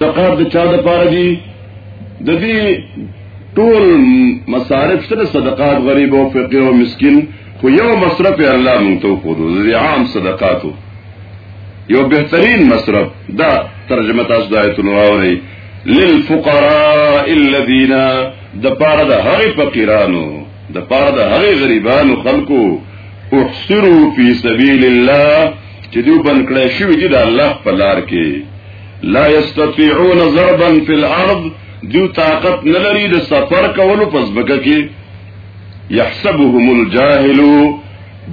تقاب د چا د پاره دي د دې ټول مصارف سره صدقات غریب او فقیر او مسکین خو یو مصرف الله مونږ ته وکړو د عام صدقاتو یو بهترین مصرف دا ترجمه تاسو د آیتونو راوړی للفقراء الذين د پاره د هغه فقیرانو د پاره د هغه غریبانو خلکو احصروا فی سبیل الله چې دوی بند کړی شوی دي د الله په لار کې لا یستطيعون ضربا فی الارض دیو طاقت نلری د سفر کولو پس بکه کې يحسبهم الجاهل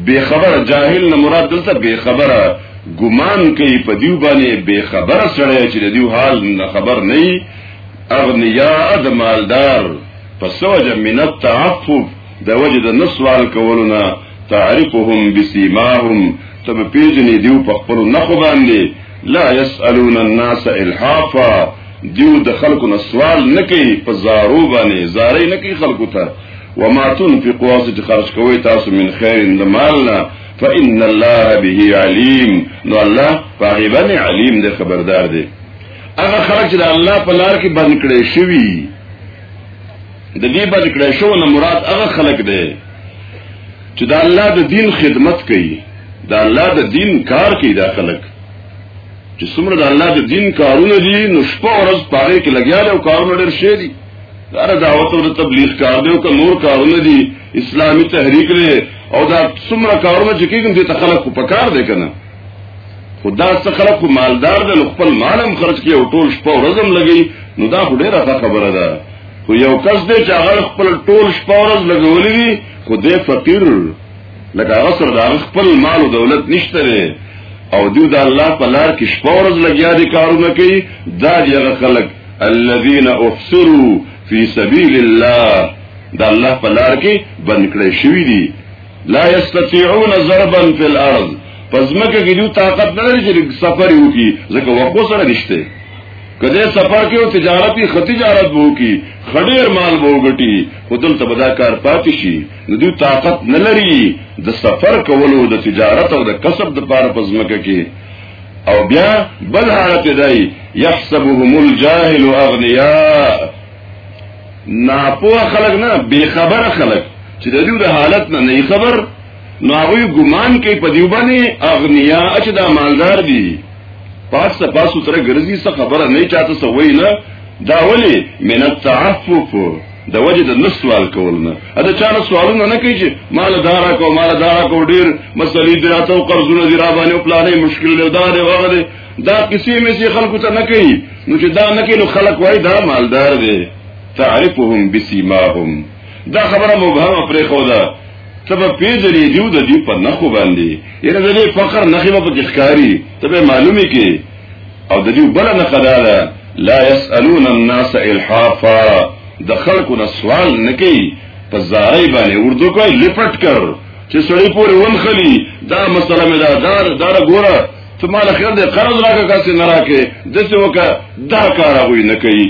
بے خبر جاهل نه مراد دلته بے خبره ګمان کوي په دیو باندې بے خبر سره چې د دیو حال نه خبر نه اغنیا د مالدار پس وجه من التعفف د وجه د نسوال کولونه تعرفهم بسیماهم تب پیجنې دیو په خپل نخ باندې لا يسالون الناس الحافا دیو د خلکو نه سوال نه کوي په زارو باندې زارې نه کوي خلکو ته وما تنفقوا چې خرج کوي تاسو من خیر د مالنا فإن الله به علیم نو الله غالبا علیم د خبردار دی هغه خلک چې الله په لار کې باندې کړی شوی د دې باندې کړی شو نه مراد هغه خلک دی چې دا الله د دین خدمت کوي دا الله د دین کار کوي دا خلک چې څومره د الله د دین کارونه دي نو شپه ورځ پاره کې لګیا دي او کارونه ډېر شي دي دا دعوت او تبلیغ کار دی او که نور کارونه دي اسلامی تحریک دی او دا څومره کارونه چې کېږي دې ته خلک په کار دی کنه خدا څخه خلک مالدار دي خپل مالم خرج کوي او ټول شپه ورځم لګي نو دا ډېره خبره ده خو یو کس دی چې هغه خپل ټول شپه ورځ لګولې دي خو دی فقیر لکه هغه سره د خپل مال او دولت نشته دی او دوی د الله په لار کې شپه ورځ لګیا دي کارونه کوي دا دی هغه خلک الذين احصروا في سبيل الله د الله په لار کې بند کړی شوی دي لا يستطيعون ضربا في الارض پزمکه کې دوی طاقت نه لري چې سفر وکړي ځکه وقوسه نشته کله سفر کې او تجارتي ختجارت وو کی خډیر مال وو غټي خودل ته بدا کار پاتې شي نو دوی طاقت نه لري د سفر کولو د تجارت او د کسب د پاره پزمکه کې او بیا بل حالت دی يحسبهم الجاهل اغنياء ناپوه خلق نه بے خبر خلق چې د دې د حالت نه نه خبر نو هغه ګمان کوي په دیو باندې اغنیا چې دا مالدار دي پاس ته پاس تر ګرځي څه خبره نه چاته څه وای نه دا ولی من التعفف د وجه د نسوال کول نه دا چا نه سوالونه نه کوي چې مال دار کو مال دار کو ډیر مسلې دراته او قرضونه دی را باندې او پلانې مشکل دی دا دی وغه دی دا کسی مې چې خلکو ته نه کوي نو چې دا نه کوي نو خلک وای دا مالدار دی تعرفهم بسیماهم دا خبره مبهمه پرې خو ده تبه پیژنې دیو د دې په نخو باندې یره د دې فقر نخې په کې ښکاری تبه معلومه کې او د دې بل نه قداله لا يسالون الناس الحافا د خلکو نه سوال نه کوي په زارای باندې اردو کوي لپټ کر چې سړی پورې ونخلی دا مسله مې دا دار دار ګوره ته مال خیر دې قرض راکې کاسې نه راکې دسه وکړه دا کار غوي نه کوي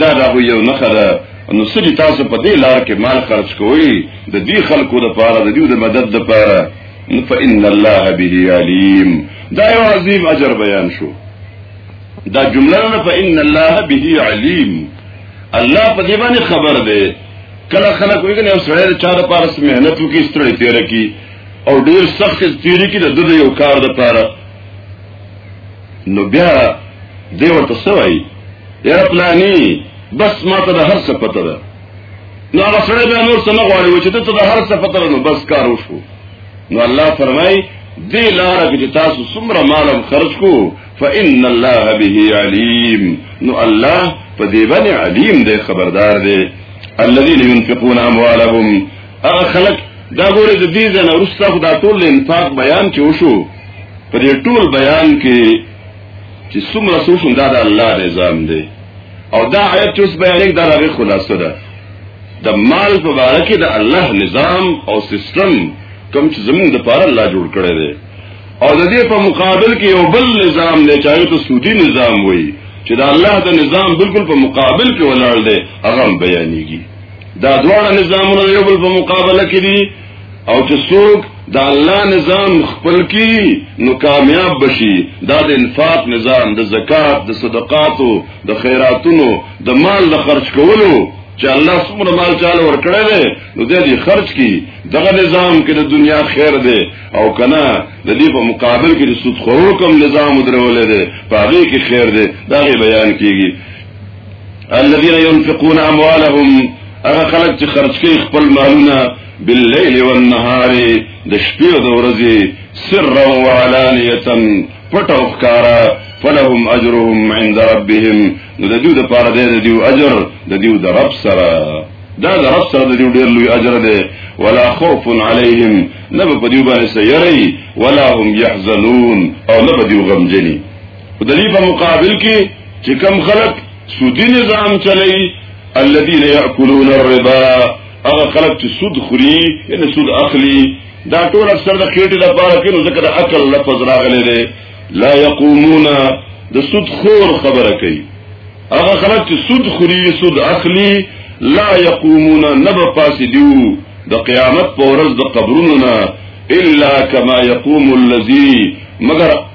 دا د هغوی یو نښه ده نو سړي تاسو په دې لار کې مال خرج کوئ د دې خلکو د پاره د دې د مدد د پاره نو فإن الله به علیم دا یو عظیم اجر بیان شو دا جمله نه فإن الله به علیم الله په دې باندې خبر دی کله خلک وایي کنه سړی د چا د پاره مهنت وکړي ستړي تیر کی او ډیر سخت تیری کی د دې یو کار د پاره نو بیا دی ورته سوای یا پلانی بس ما ته هر څه پته ده نو هغه سره به نور څه نه غواړي چې ته ته هر څه پته نو بس کار وشو نو الله فرمای دې لار کې تاسو څومره مالم خرج کو فإن الله به عليم نو الله په دې باندې علیم دی خبردار دی الذين ينفقون اموالهم هغه خلک دا ګوره د دې ځنه ورسته خدا ټول انفاق بیان چې وشو په دې ټول بیان کې چې څومره سوشن دا د الله نظام دی او دا آیت چې اوس بیانې دا هغه خلاصه ده د مال په اړه کې د الله نظام او سیستم کوم چې زمونږ د پاره الله جوړ کړی دی او د دې په مقابل کې یو بل نظام دی چې هغه ته سودی نظام وایي چې د الله د نظام بالکل په مقابل کې ولاړ دی هغه بیانېږي دا دواړه نظامونه یو بل په مقابله کې دي او چې څوک د الله نظام خپل کی نو کامیاب بشي دا د انفاق نظام د زکات د صدقاتو د خیراتونو د مال د خرج کولو چې الله څومره مال چاله ورکړی دی نو دې خرج کی دغه نظام کې د دنیا خیر دی او کنه د دې په مقابل کې د سود خورو کوم نظام درولې دی په هغه کې خیر دی دا غي بیان کیږي الذين ينفقون اموالهم هغه خلک چې خرج کوي خپل مالونه بالليل والنهار د شپې او د ورځې سرا وعلانيه پټ او ښکارا فلهم اجرهم عند ربهم نو د دې لپاره د دې اجر د دې د رب سره دا د رب سره د دې ډېر لوی اجر دی ولا خوف عليهم نه په دې باندې سيري ولا هم يحزنون او نه په دې غمجني په دې په مقابل کې چې کم خلک سودی نظام چلی الذين ياكلون الربا هغه خلک چې سود خوري یعنی سود اخلي دا ټول اکثر د خېټې د پاره کې نو ځکه د عقل لفظ راغلی دی لا يقومون د سود خور خبره کوي هغه خلک چې سود خوري سود اخلي لا يقومون نب فاسدو د قیامت په ورځ د قبرونو نه الا كما يقوم الذي مگر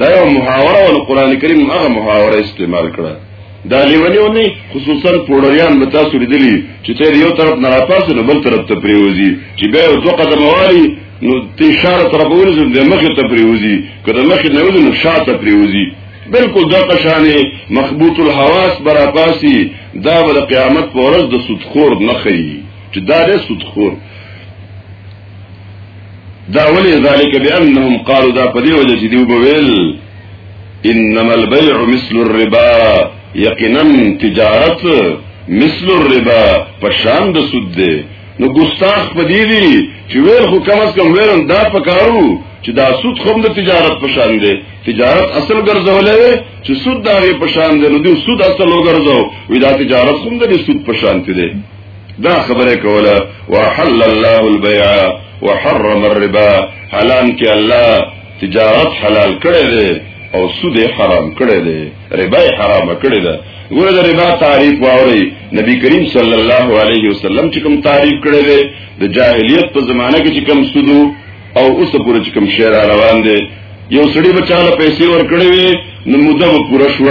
دا یو محاوره او قران کریم هغه محاوره استعمال کړه دا لیونیو نه خصوصا پوډریان به تاسو لیدلی چې ته یو طرف نه راپاس نه بل طرف ته پریوزی چې به یو دوه قدم واري نو تی اشاره طرف ورزم د مخ ته پریوزی کله مخ نه وځي نو شاته پریوزی بالکل دا قشانه مخبوط الحواس برا پاسی دا ول قیامت پر ورځ د سود خور نه خي چې دا د سود خور دا ولی ذالک بانهم قالوا دا په دې وجه چې دی وبویل انما البيع مثل الربا یقینا تجارت مثل الربا پشان د سود دی نو ګستاخ په دې دی چې ویل خو کم از کم ویل دا پکارو چې دا سود خوم د تجارت په شان دی تجارت اصل ګرځولې چې سود دا په شان دی نو دی سود اصل وګرځاو وی دا تجارت خوم د سود په شان دی دا خبره کوله وحل الله البيع وحرم الربا حلال کې الله تجارت حلال کړی دی او سود حرام کړی دی ربا حرام کړی دی ګوره د ربا تعریف واوري نبی کریم صلی الله علیه وسلم چې کوم تعریف کړی دی د جاهلیت په زمانه کې چې کوم سودو او اوس پورې چې کوم شعر روان دی یو سړی بچاله پیسې ورکړې وي نو موده به پوره شو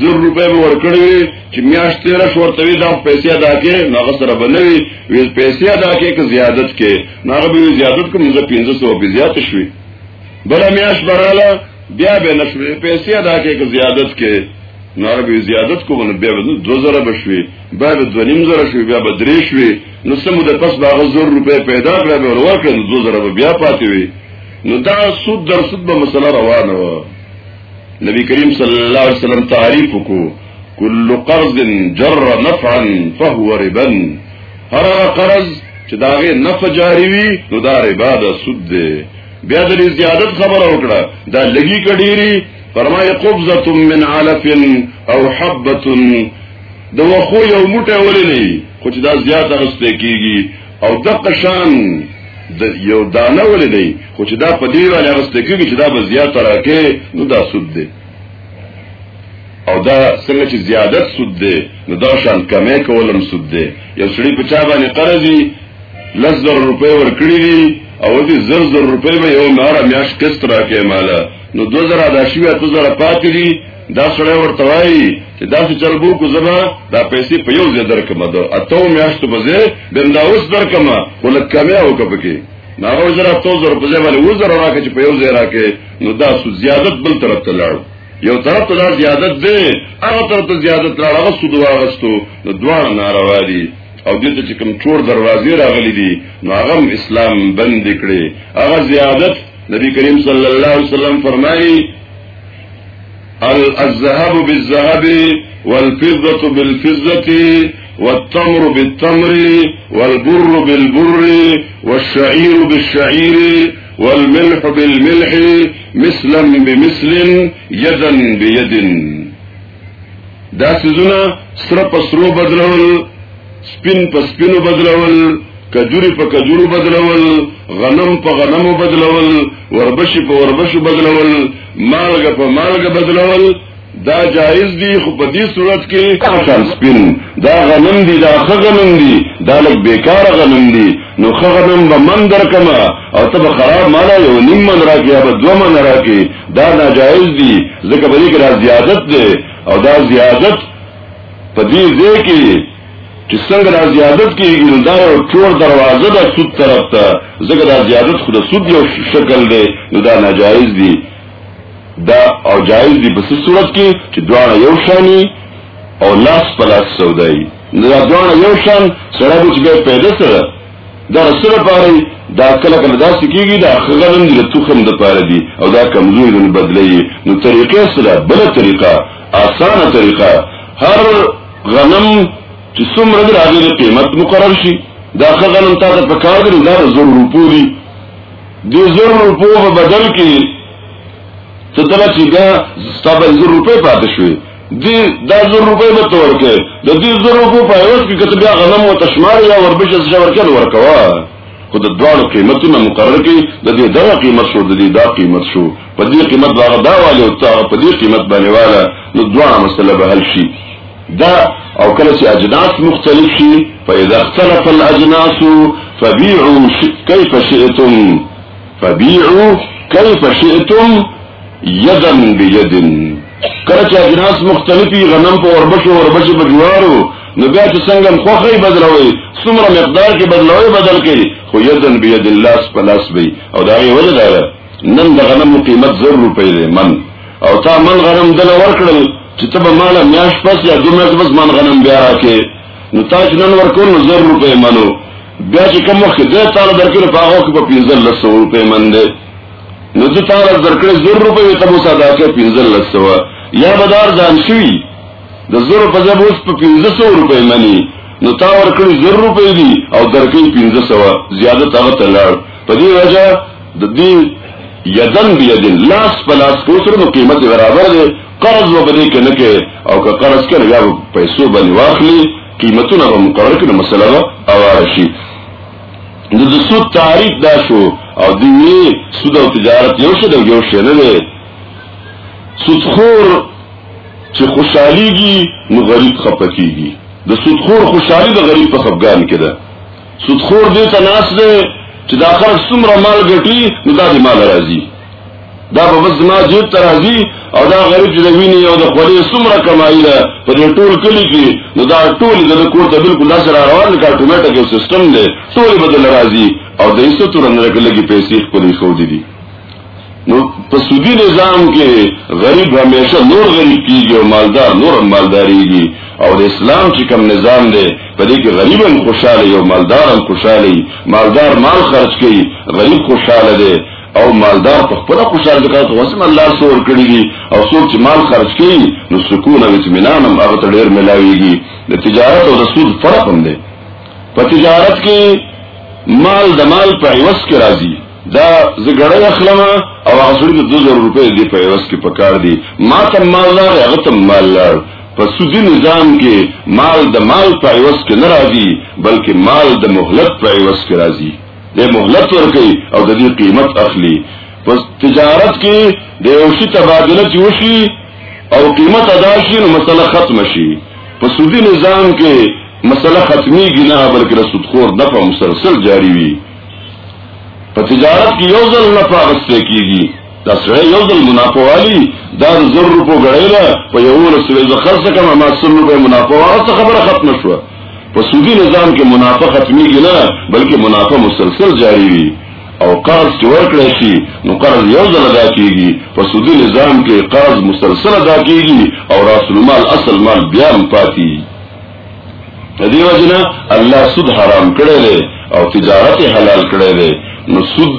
زر روپے به ورکړې وي چې میاشت تیر شو ورته وي دا پیسې ادا کې نو هغه سره بنوي وی پیسې ادا کې که زیادت کې نو هغه به زیادت کوم زه 1500 به زیات شوي بل میاشت براله بیا به نشوي پیسې ادا کې که زیادت کې نو هغه به زیادت کوم بیا به 2000 بشوي بیا به 2000 شوي بیا به 3 شوي نو سمو د پس باغ زور روپے پیدا کړه به ورکړه نو دو زره بیا پاتې وي نو دا سود در سود به مسله روانه و نبی کریم صلی الله علیه وسلم تعریف کو کل قرض جر نفعا فهو ربا هر قرض چې داغه نفع جاری وي نو دا ربا ده سود ده بیا د زیادت خبره وکړه دا لګي کډيري فرمای قبضه من علف او حبه د وخو یو موټه ولې نه خو چې دا زیات غسته کیږي او د قشان د یو دانه ولې نه خو چې دا په دې باندې غسته کیږي چې دا به زیات راکې نو دا سود دی او دا څنګه چې زیادت سود دی نو دا شان کمې کولم سود دی یو سړي په چا باندې قرضي لس زر روپۍ ورکړي دي او دې زر زر روپۍ به یو نار میاش کست راکې مالا نو دو زر ادا شوی اتو زر پاتې دي دا سره ورته وایي چې دا چې چل بو کو زما دا پیسې په یو ځای درکمه ده اته میاشتو په ځای بندا اوس درکمه ولکه کمه او کپکه ناغه زرا تو زر په ځای باندې وزر راکې چې په یو ځای راکې نو دا سو زیادت بل طرف ته لاړ یو طرف ته لاړ زیادت دی هغه طرف ته زیادت لاړ هغه سود واغستو نو دوه ناروا دي او دې ته چې کوم چور دروازې راغلي دي نو هغه اسلام بند کړي هغه زیادت نبی کریم صلی الله علیه وسلم فرمایي الزہب بالزہب والفضة بالفضة والتمر بالتمر والبر بالبر والشعير بالشعير والملح بالملح مثلا بمثل يدا بيد دا سيزونه سره په سرو بدلول سپین په سپینو بدلول کجوري په کجورو بدلول غنم په غنمو بدلول وربشي په وربشو بدلول مالګه په مالګه بدلول دا جایز دی خو په دې صورت کې کاکان سپین دا غنم دی دا خغنم دی دا لږ بیکاره غنم دی نو خغنم به من درکمه او ته به خراب مالا یو نیم من راکې یا به دوه من راکې دا ناجایز دي ځکه په دې کې دا زیادت دی او دا زیادت په دې ځای کې چې څنګه دا زیادت کېږي نو دا یو ټول دروازه ده سود طرف ته ځکه دا زیادت خو د سود یو شکل دی نو دا ناجایز دي دا او جایز دي په صورت کې چې دواړه یو شانی او لاس په لاس سودای دا دواړه یو شان سره به چې پیدا سره دا سره پاره دا کله کله دا سکیږي دا خغلم د توخم د پاره دي او دا کمزوري د بدلې نو طریقې سره بل طریقه اسانه طریقه هر غنم چې څومره د هغه قیمت مقرر شي دا خغلم تا ته پکار دي دا زر روپو دي دي زر روپو په بدل کې ته دلته چې دا ستاسو زر روپې پاتې شوي دی دا زر روپۍ به تور کې د دې زر روپو په اوس کې کته بیا غنم او تشمار یا وربش څه ورکړ ورکوا خو د دوه قیمتونه مقرر کړي د دې دغه قیمت شو د دې دا قیمت شو په دې قیمت دا غدا والي او تا په دې قیمت باندې والا نو دوه مسله به حل شي دا او کله چې اجناس مختلف شي فاذا اختلف الاجناس فبيعوا كيف شئتم فبيعوا كيف شئتم يدا بيد کله چې اجناس مختلفي غنم په وربشو وربشې په جوارو نو بیا چې څنګه خوخی بدلوي څومره مقدار کې بدلوي بدل کوي خو یدن بید الله سپلاس وي او دا یې وجه ده نن د غنمو قیمت زر روپۍ دی من او تا من غنم دنه ورکړل چې ته به مال میاش پس یا دوه میاش پس من غنم بیا راکې نو تا چې نن ورکول نو زر روپۍ منو بیا چې کوم وخت د تعالی درکړي په هغه کې په 1500 روپے مند نو د تعالی درکړي 1000 روپے ته مو ساده کې 1500 یا بدار ځان شوی د 1000 په ځای اوس په 1500 روپے منی نو تا ورکړي 1000 روپے دي او درکړي 1500 زیاده تا ته لړ په دې وجه د دې یدن بیدن لاس په لاس کو سره نو قیمت برابر دی قرض وبدې کنه کې او که قرض کړي یا پیسو باندې واخلي قیمتونه به مقرر کړي مسله به اواره شي نو د سود تعریف دا شو او دوی سود او تجارت یو شی دی یو شی نه دی سودخور چې خوشحاليږي نو غریب خپکیږي د سودخور خوشحالي د غریب په خپګان کې ده سودخور دې ته ناس دی چې دا خلک څومره مال ګټي نو دا دې مال راځي دا به بس ما جیب ته راځي او دا غریب چې د ویني او د خولې څومره کمایي ده په دې ټول کلي کې نو دا ټول د کور ته بالکل داسې را روان دی کارټومېټه کې سیستم دی ټول به دل راځي او د هیڅ تور نه لګي پیسې خپلې خو دي نو په سودی نظام کې غریب همیشه نور غریب کیږي او مالدار نور مالداریږي او د اسلام چې کوم نظام دی په دې کې غریب هم خوشاله او مالدار هم خوشاله مالدار مال خرج کوي غریب خوشاله دی او مالدار په خپل خوشاله دي کاته وسم الله سور کړی دي او څوک چې مال خرج کوي نو سکون او اطمینان هم هغه ته ډیر ملاويږي د تجارت او د سود فرق هم دی په تجارت کې مال د مال په عوض کې راځي دا زګړی اخلم او هغه سړي ته 2000 روپۍ دی په یوس کې پکار دي ما ته مال لار هغه ته مال لار په سودي نظام کې مال د مال په یوس کې نه راځي بلکې مال د مهلت په یوس کې راځي د مهلت ورکي او د دې قیمت اخلي پس تجارت کې د یو شي تبادله چې وشي او قیمت ادا شي نو مسله ختم شي په سودي نظام کې مسله ختمي ګناه بلکې رسول خور دغه مسلسل جاری وي په تجارت کې یو ځل نه پاغسته کیږي دا سره یو ځل منافع والی دا زر روپو غړې ده په یو لسوي زه خرڅ کړم ما سر روپو منافع واسه خبره ختم شو په سودی نظام کې منافع ختميږي نه بلکې منافع مسلسل جاری وي او قرض چې ورکړی شي نو قرض یو ځل ادا کیږي په سودی نظام کې قرض مسلسل ادا کیږي او راس المال اصل مال بیا هم پاتې دیو جنا الله سود حرام کړی دی او تجارت حلال کړی دی نو سود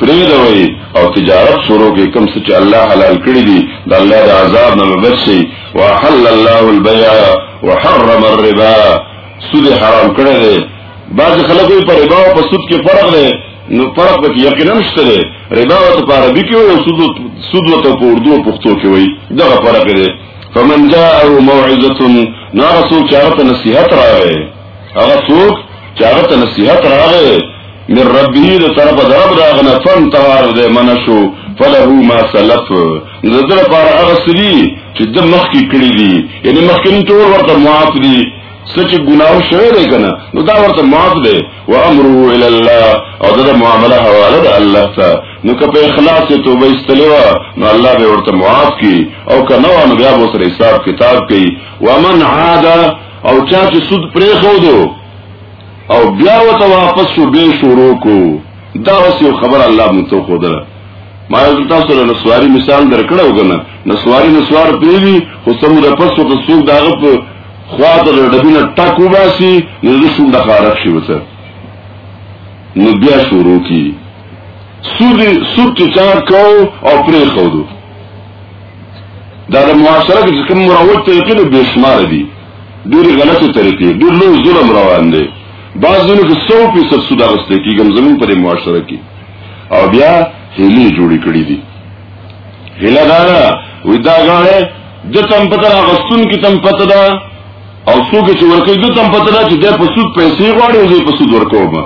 پرې دوي او تجارت شروع کې کم څه چې الله حلال کړی دی د الله د عذاب نه بچي وحل الله البيع وحرم الربا سود حرام کړی دی بعض خلکو په ربا او په سود کې فرق دی نو فرق به یقینا نشته دی ربا او په عربي کې او سود سود او په اردو او پښتو کې وایي دا فرق دی فمن جاءه موعظه نو هغه څوک چې هغه ته نصیحت راغی هغه څوک چې هغه ته نصیحت راغی من ربه د طرف درب راغنه فن تهار دې منشو فله ما سلف نظر پر هغه سړي چې د مخ کې کړی دي یعنی مخکې ټول ورته معاف دي سچ ګناو شوی دی کنه نو دا ورته معاف دی و امره الى الله او دا معامله حواله ده الله ته نو که په اخلاص توبه استلوا نو الله به ورته معاف کی او کنه نو بیا به سره حساب کتاب کی ومن عاد او چا چې سود پرې خو دو او بیا وته واپس شو به شروع کو دا اوس یو خبر الله مون ته خو دره ما تاسو له نسواری مثال درکړو کنه نسواری نسوار پیری خو سمو د پسو ته سوق داغه په خواته د ډبینه ټکو باسي نو د شونډه خارق شي وته نو بیا شروع کی سود سود چې چا کو او پرې خو دو دا د معاشره کې کوم مروج طریقې نو بشمار دي ډېر غلطه طریقې ډېر لوی ظلم روان دي بعضونو کې 100% سود اغسته کیږم زمون پر معاشره کې او بیا هلي جوړې کړې دي هله دا وې دا غاړه د تم پته را غستون کی تم پته دا او څوک چې ورکوي د تم پته دا چې د په سود پیسې غواړي او زه په سود ورکوم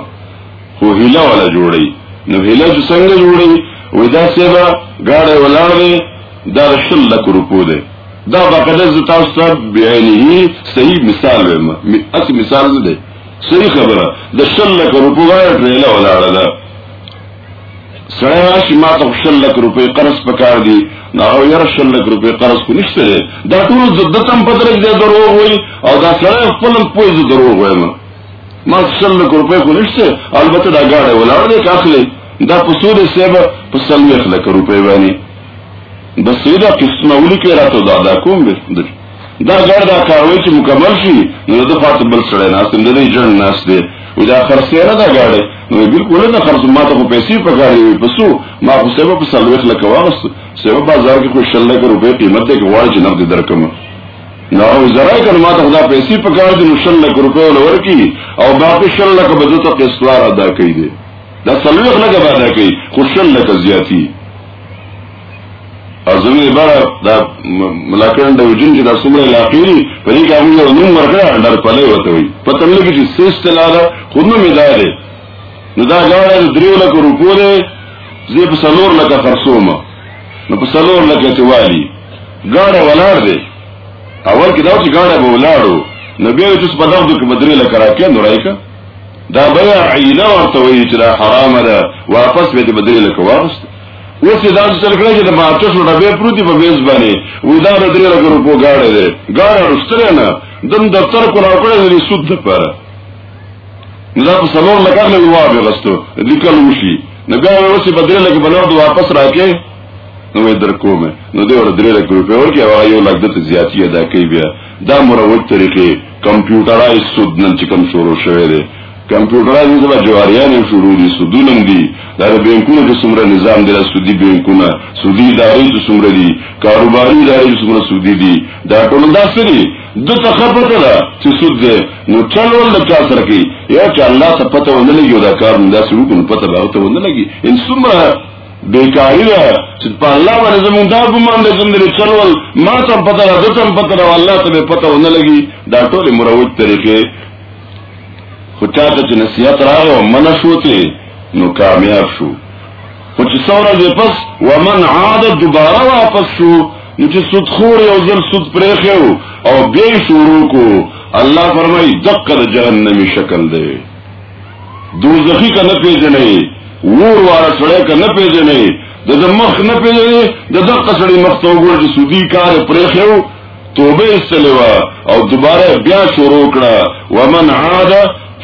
خو هیله ولا جوړي نو هیله چې څنګه جوړي وې دا سبا گاډه ولاړ دی دا شل لک روپو دی دا بقدر ز تاسو ته بیانې صحیح مثال وایم می اس مثال نه دی صحیح خبره د شل لک روپو غاړه ټریلا ولاړه ده سړی راشي ما ته شل لک روپۍ قرض پکار دي نو هغه یاره شل لک روپۍ قرض خو نشته دی دا ټول زه ده ته هم په درک دی دروغ وایي او دا سړی خپل هم پوه زه دروغ وایم ما شل لک روپۍ خو نشته البته دا ګاډی ولاړ دی که اخلې دا په څو دی صاحب په څلوېښت لکه روپۍ باندې بس دا قسطونه ولیکې راته دا ادا کوم بېرته دا ګړ دا کاروي چې مکمل شي نو د خاطر بل سره نه ستند دی جن ناس دی وی دا خرڅه نه دا ګاړي نو بالکل نه خرڅ ما ته پیسې پکاري وي پسو ما خو سبب په سلوخ لکه واغست سبب بازار کې خو شل لک روپې قیمت دی غواړي چې نقد درکم نو زرای کړه ما ته خدا پیسې پکار دي نو شل لک روپې ولور کی او باقي شل لک به ته قسطوار ادا کړي دي دا سلوخ لکه ادا کړي خو شل لک زیاتی ازمه بار دا ملاکان د وجن چې د سمره علاقې دي په دې کې هغه یو نوم ورکړ اندر پلې وته وي په تم لګي چې سیس تلا دا خود نو مدار نو دا غاړه د دریو لک روپو ده زی په سلور لک خرصومه نو په سلور لک ته والی غاړه ولار دی اول کې دا چې غاړه به ولاړو نو بیا چې په دغه کې بدرې لک راکې نو رايکه دا بیا عیله ورته وی چې دا حرام ده واپس به دې بدرې لک واغست اوس یې داسې چل کړی چې د مارچسو ډبې پروتي په بیز باندې وایي دا د درې لکو روپو ګاډی دی ګاډی اخیستلی نه دم دفتر کو راوکړی د دې سود دپاره نو دا په څلور لکه اخلي وي وابې غستو لیکل وشي نو بیا یې اوس یې په درې لکه په نغدو واپس راکې نو یې در کومه نو دې ور درې لکه روپې ورکې هغه یو لک دته زیاتي ادا کوي بیا دا مروج طریقې کمپیوټرایز سود نن چې کوم شروع شوی دی کمپیوټران اوس به جواریان هم شروع دي سودونه هم دي دا د بینکونو چې څومره نظام دی سودي بینکونه سودي ادارې چې څومره دي کاروباري ادارې چې څومره سودي دي دا ټول دا څه دي د ته خپته ده چې سود دی نو چلول له چا سره کوي یا چې الله ته پته ونه لګي دا کار نه داسې وکړو نو پته به هغه ته ونه لګي ان څومره بیکاری ده چې په الله باندې زمونږ دا ګمان ده زمونږ چلول ما ته پته ده ته پته ده الله ته پته ونه لګي دا ټول مروج طریقې خو چاته چې نصیحت راغی او منع شو ته نو کامیاب شو خو چې څو ورځې پس ومن عاد دوباره واپس شو نو چې سود خور یو ځل سود پرېښو او بیا یې شروع کو الله فرمایي دقه د جهنمي شکل دی دوزخي که نه پېژنې وور واره سړی که نه پېژنې د د مخ نه پېژنې د دقه سړي مخ ته وګوره چې سودي کار یې پرېښو توبه استلې وا او دوباره بیا شروع کړه ومن عاد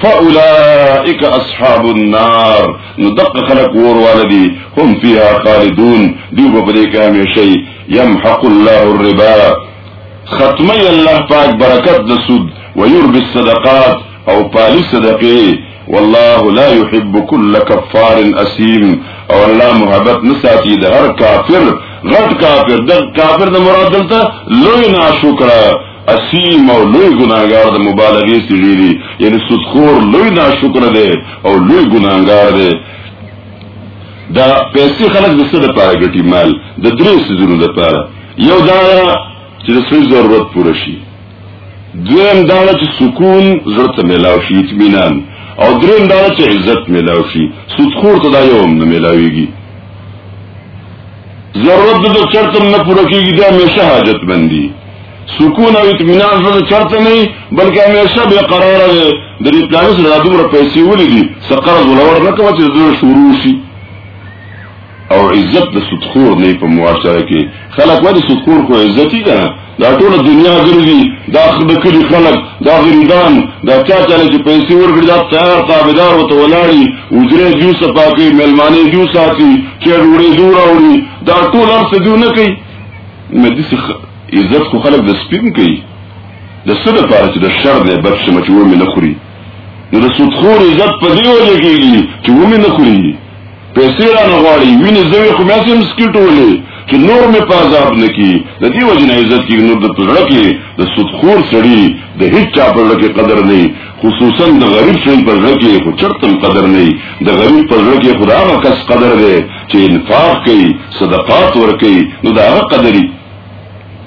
فاولائک اصحاب النار نو دقه خلق ور والدي هم فيها خالدون دی په دې کې همیشه يمحق الله الربا ختمي الله پاک برکت د سود ويربي الصدقات او پالی صدقه والله لا يحب كل كفار اسيم او الله محبت نساتی د هر کافر غټ کافر د کافر د مراد دلته لوی ناشکر اسیم او لوی ګناګار د مبالغه سړي دي یعنی سودخور لوی ناشکر دی او لوی ګناګار دی دا پیسې خلک د څه لپاره ګټي مال د درې سيزونو لپاره یو دا چې د څه ضرورت پوره شي دویم دا چې سکون زړه ته ملاو شي اطمینان او دریم دا چې عزت ملاو شي سودخور ته دا یو هم نه ملاويږي ضرورت د چرته نه پوره کیږي دا همیشه حاجت بندي سکون او اطمینان زړه چرته نه بلکې همیشه به قرار دی د دې پلان سره دومره پیسې ولې دي سقرض ولور نه کوي چې زړه شروع شي او عزت د سودخور نه په معاشره کې خلک وایي سودخور خو عزت یې کنه دا ټول دنیا ګرځي دا د کلی خلک دا غریبان دا چا چاله چې پیسې ورګړي دا تیار تابعدار وته ولاړي وجره جو صفاکي ملمانه جو ساتي چې وروړي دور اوري دا ټول ارڅ دیو نه کوي مدي عزت خو خلک د سپین کوي د څه لپاره چې د شر نه بچ شم چې و مې نه خوري نو د سودخور عزت په دی وجه کېږي چې و مې نه خوري پیسې رانه غواړي وینې زوی خو مې سم سکټ ولې چې نور مې په عذاب نه کی د دې وجه نه عزت کې نور د پزړه کې د سودخور سړي د هیڅ چا په لړ کې قدر نه خصوصا د غریب سړي په لړ کې خو چرته قدر نه د غریب په لړ کې خدا هغه کس قدر دی چې انفاق کوي صدقات ور کوي نو دا هغه قدرې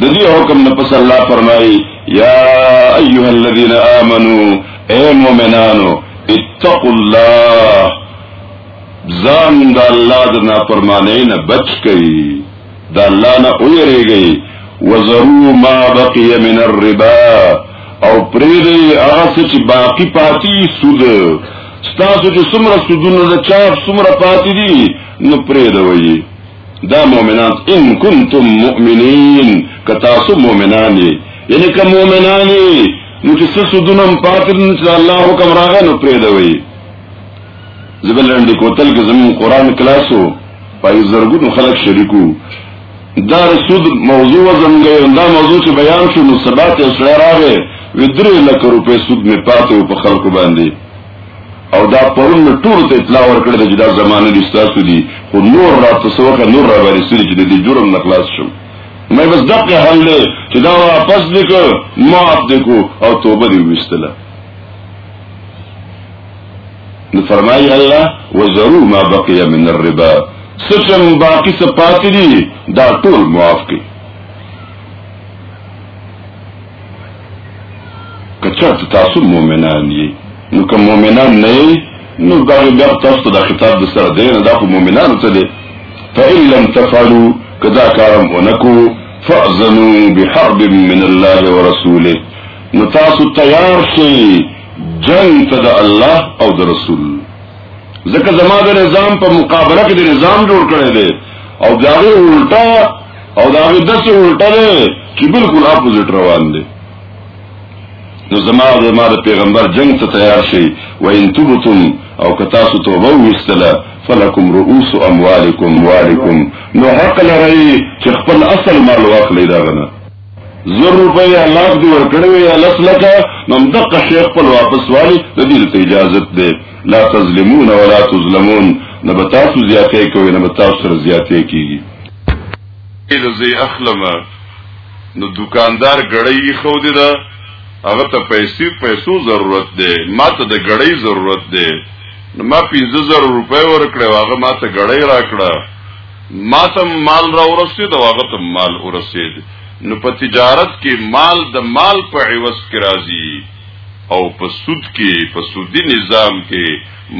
د دې حکم نه پس الله فرمایي یا ایها الذین آمنو اے مؤمنانو اتقوا الله ځان د الله د نافرمانی نه بچ کړئ د الله نه ویریږئ وزرو ما بقي من الربا او پریدي هغه څه چې باقی پاتې سود ستاسو چې څومره سودونه د چا څومره پاتې دي نو پریدوي دا مؤمنان ان کنتم مؤمنین که تاسو مؤمنان یې یعنی که مؤمنان یې نو چې څه سودونه هم پاتې نه چې الله حکم راغی نو پرېږدوئ زبل لنډې کوتل کې زموږ قرآن کلاسو پای زرګونو خلک شریکو دا رسود موضوع زمګي دا موضوع چې بیان شو نو سبا ته سره راغې ودرې لکه روپې سود می پاتې په خلکو باندې او دا پرون ټول ته اطلاع ورکړه چې دا زمانه دي تاسو دي خو نور را تاسو وخت نور را باندې سړي چې د جرم نه خلاص شم مې بس دغه حل له چې دا واپس نکو معاف نکو او توبه دې وستله نو فرمایي الله وزرو ما بقي من الربا سچم باقی سپاتی دی دا ټول معاف کی که چېرته تاسو مؤمنان یې نو که مؤمنان نه یې نو دا بیا تاسو ته د خطاب د سره دی نه دا خو مؤمنانو ته دی فإن لم تفعلوا که دا کار هم ونه کو فأذنوا بحرب من الله ورسوله نو تاسو تیار شئ جنگ ته د الله او د رسول ځکه زما د نظام په مقابله کې د نظام جوړ کړی دی او دا غیر الټا او دا هغه داسې الټه ده چې بالکل اپوزیټ روان دی نو زما او زما د پیغمبر جنگ ته تیار شي و ان تبتم او که تاسو توبه وستله فلکم رؤوس اموالکم والکم نو حق لرئ چې خپل اصل مال واخلئ دا غنه زر روپۍ یا لاک دی ورکړی وي یا لس لکه نو همدغه شی خپل واپس والي د دې ته اجازه دی لا تظلمون ولا تظلمون نه به تاسو زیاتې کوئ نه به تاسو سره زیاتې کېږي له زی اخلم نو دکاندار ګړی خو دی دا هغه ته پیسې پیسو ضرورت دی ما ته د ګړی ضرورت دی نو ما 15000 روپۍ ورکړې هغه ما ته ګړی راکړه ما ته مال را ورسې دا هغه ته مال ورسې نو په تجارت کې مال د مال په عوض کې راځي او په سود کې په سودی نظام کې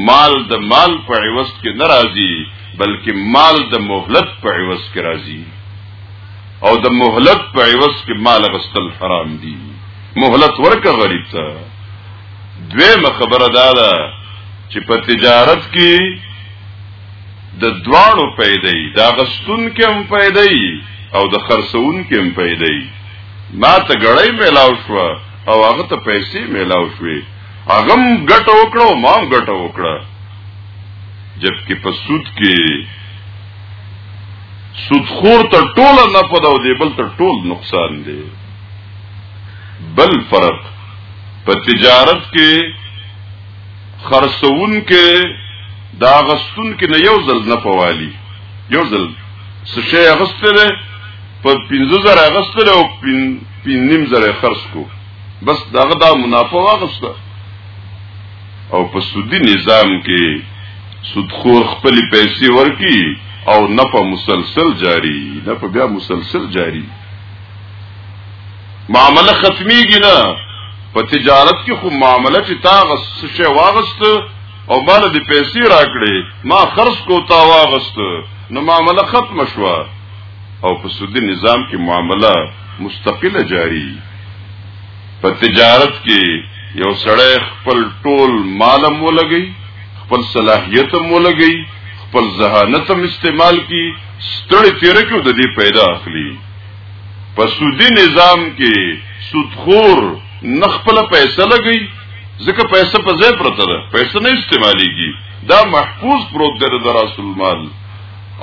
مال د مال په عوض کې نه راځي بلکې مال د مهلت په عوض کې راځي او د مهلت په عوض کې مال غستل حرام دي مهلت ورکه غریب ته دویمه خبره دا ده چې په تجارت کې د دواړو پیدې دا غستون کې هم پیدې او د خرڅون کې هم پیدې ما ته غړې ملاو شو او هغه ته پیسې ملاو شوې هغه ګټه وکړه او ما ګټه وکړه جبکې په سود کې سود خور ته ټوله نه پداو دی بل ته ټول نقصان دی بل فرق په تجارت کې خرڅون کې دا غستون کې نه یو ځل نه پوالي یو ځل څه شی غستره په 15000 غستره او 5 نیم زره خرڅ کو بس داغه دا منافع واغسته او په سودی نظام کې سودخور خپل پیسې ورکی او نه په مسلسل جاری نه په بیا مسلسل جاری معامله ختميږي نه په تجارت کې خو معامله چې تا غس شي واغست او مال دې پیسې راکړې ما خرج کو تا واغست نو معامله ختم شوه او په سودی نظام کې معامله مستقله جاری په تجارت کې یو سړی خپل ټول مالم ولګي خپل صلاحیت هم ولګي خپل ذهانت هم استعمال کی ستړي تیر کې د دې پیدا اخلي په سودی نظام کې سودخور نه خپل پیسې لګي ځکه پیسې په ځای پرته ده پیسې نه استعماليږي دا محفوظ پروت دی د رسول مال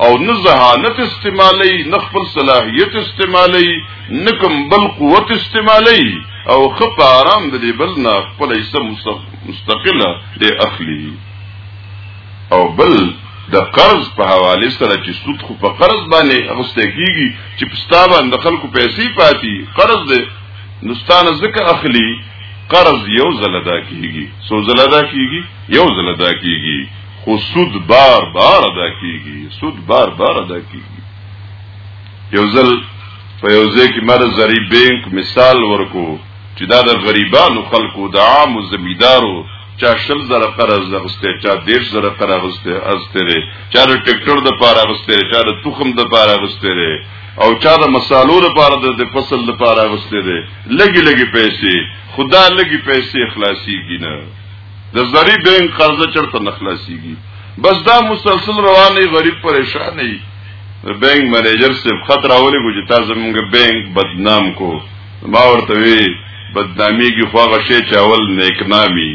او نه ذهانت استعمالی نه خپل صلاحیت استعمالی نه کوم بل قوت استعمالی او خپ آرام د دې بل نه خپل ایسه مستقله د اخلي او بل د قرض په حواله سره چې سود خو په قرض باندې اغسته کیږي چې پستا باندې خلکو پیسې پاتې قرض دې نستان زکه اخلي قرض یو زلدا کیږي سو زلدا کیږي یو زلدا کیږي خو سود بار بار ادا کیږي سود بار بار ادا کیږي یو ځل په یو ځای کې مر زری بانک مثال ورکو چې دا د غریبانو خلکو د عامو زمیدارو چا شل زره قرض لغسته چا دیش زره قرض غسته استره چا د ټریکټر د پاره غسته چا د تخم د پاره غسته او چا د مسالو د پاره د فصل د پاره غسته لګي لګي پیسې خدا لګي پیسې خلاصيږي نه د زری بینک قرضه چرته نخلاصيږي بس دا مسلسل رواني غریب پریشان دی بینک منیجر صاحب خطر اولې کو چې تاسو موږ بینک بدنام کو ما ورته وی بدنامي کی خواغه شی چې اول نیک نامي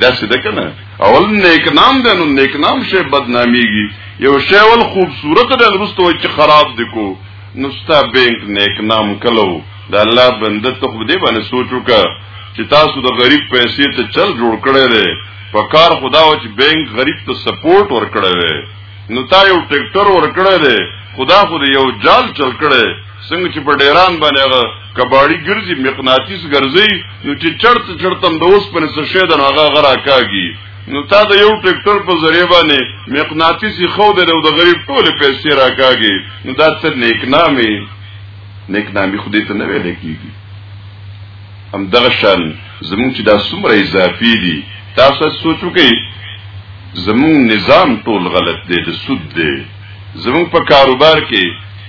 دا څه ده کنه اول نیک نام ده نو نیک نام شی بدناميږي یو شی ول خوبصورت ده ورسته چې خراب دی کو نو ستا بینک نیک نام کلو د الله بنده ته خو دې باندې سوچ وکړه چې تاسو د غریب پیسې ته چل جوړ کړی دی په کار خدا و چې بینک غریب ته سپورټ ورکړی دی نو تا یو ټریکټر ورکړی دی خدا خو دې یو جال چل کړی څنګه چې په ډیران باندې هغه کباړی ګرځي مقناطیس ګرځي نو چې چرته چرته د اوس پر څه شه د هغه غرا کاږي نو تا د یو ټریکټر په ذریعہ باندې مقناطیسی خو د نو د غریب ټول پیسې راکاږي نو دا څه نیک نامي نیک نامي خو دې ته نه ویل کیږي هم دغه شان زمونږ چې دا څومره اضافي دي تاسو سوچو کې زمونږ نظام ټول غلط دی د سود دی زمونږ په کاروبار کې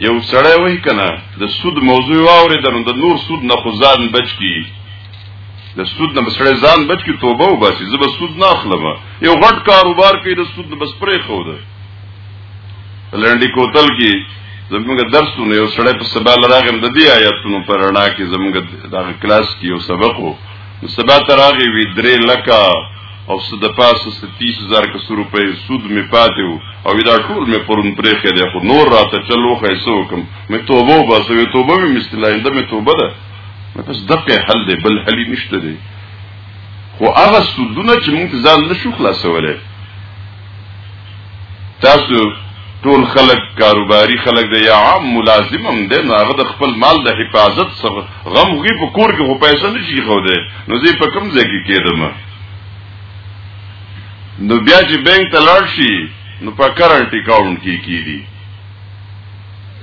یو سړی وای کنه د سود موضوع واورې درنه د نور سود نه خو ځان بچ کی د سود نه بسړې ځان بچ کی توبه و باسي زب سود نه اخلم یو غټ کاروبار کې د سود نه بس پرې خو ده لنډی کوتل کې زموږ درسونه یو سړی په سبا لراغم د دې آیاتونو پر اړه کې زموږ د کلاس کې یو سبق وو سبا تراغي وی درې لکه او صد پاس 30000 کس روپے سود می پاتې او دا ټول می پرون پرې خې ده خو نور راته چلو خې سو کوم می توبه باسه توبه می مستلاینده می توبه ده بس دغه حل دی بل حل نشته دی خو هغه سودونه چې موږ ځان نشو خلاصولای تاسو ټول خلک کاروباری خلک دی یا عام ملازم هم دی نو هغه د خپل مال د حفاظت سره غم غي په کور کې خو پیسې نشي خو دی نو زه په کم ځای کې کېدم نو بیا چې بانک ته لاړ شي نو په کرنټ اکاونټ کې کیږي